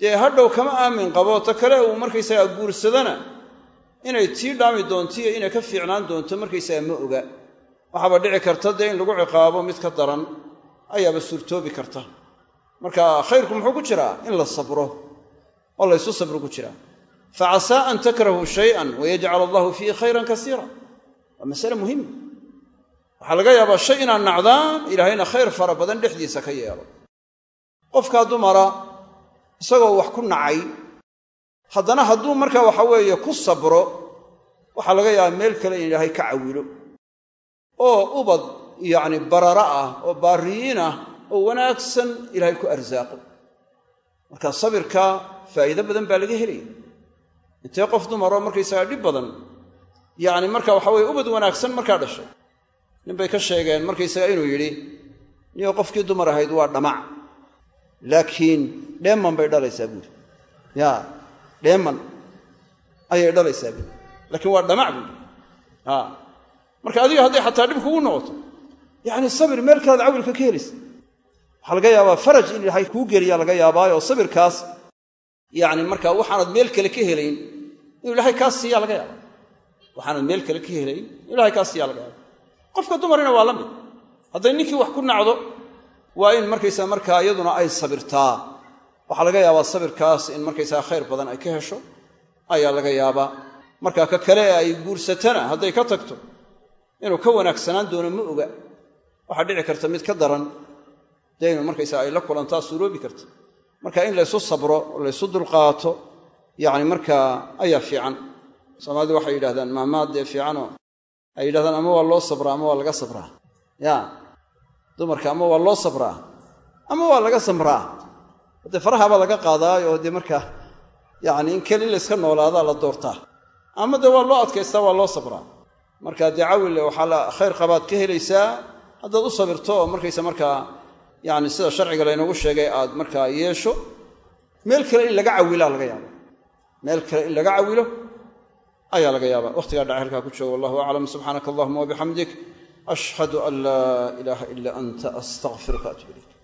dee hadhow kama aamin qabo ta kale uu markaysaga guursadana inay tii dhaami doonto inay ka fiicnaan doonto markaysaga ma oga. Waxaaba dhici karta dee in lagu ciqaabo mid ka daran ayaaba suurtoobi karta. Marka khayrku muxuu ku jiraa? In la sabro. Oo laysu sabro ku jiraa facasaa an takrahuu shayan wayajcal allahu fiihi khayran kasiira waa masale muhima waxaa laga yaabaa shay inaad nacdaan ilaahayna khayr fara badan dhexdiisa ka yeelo. Qofkaa dumara isagoo wax ku nacay haddana hadduu markaa waxa weeye ku sabro waxaa laga yaabaa meel kale in ilaahay ka cawilo. Oo ubad yacni barara ah oo baariyiin ah oo wanaagsan ilaahay ku arsaaqo marka sabirka faa'iido badan baa laga helaya intee qof dumaroo markaysagaa dhib badan? Yacni marka waxa weye ubad wanaagsan markaa dhashay. Ninbay ka sheegeen markaysaga inuu yidhi niyo qofkii dumar ahayd waa dhamac. Laakiin dheeman bay dhalaysaa buuri ya dheeman ayay dhalaysaa buuri laakiin waa dhamac buuri marka adiga hadday xataa dhib kugu noqoto yacni sabir meel kalead cawilka ka helaysa waxaa laga yaabaa faraj in ilaahay kuu geliyaa laga yaabaayo sabirkaas yacni markaa waxaanad meel kale ka helayn inuu ilaahay kaa siiyaa laga yaaba waxaanad meel kale ka helayn inu ilahay kaa siiyaa laga yaaba qofka dumarina waa la mid. Hadday ninkii wax ku nacdo waa in markaysaa markaa iyaduna ay sabirtaa. Waxaa laga yaabaa sabirkaas in markaysaa khayr badan ay ka hesho ayaa laga yaabaa. Markaa ka kale ee ay guursatana hadday ka tagto inuu ka wanaagsanaan doono ma oga waxaa dhici karta mid ka daran dee inu markaysaa ay la kulantaa suuroobi karta. Marka in laysu sabro laysu dulqaato yacni markaa ayaa fiican. Soomaalidu waxay yidhahdaan maamaad dee fiicanoo ay yidhahdaan ama waa loo sabraa ama waa laga sabraa? Ya. Dumarka ama waa loo sabraa? Ama waa laga samraa haddee farahabaa laga qaadaayoo dee markaa yacni in keli layska noolaadaa la doortaa. Ama dee waa loo adkaystaa waa loo sabraa. Marka dee cawille waxaa la khayr qabaad ka helaysaa haddaad u sabirto oo markaysa markaa yacni sida sharciga laynoogu sheegay aad markaa yeesho meel kale in laga cawilaa laga yaaba meel kale in laga cawilo ayaa laga yaaba wakhtigaa dhaca halkaa ku jooga wallahu aclam. Subxaanaka allahuma wabixamdik ashhadu an laa ilaaha ila anta astaqfiruka atub ilayk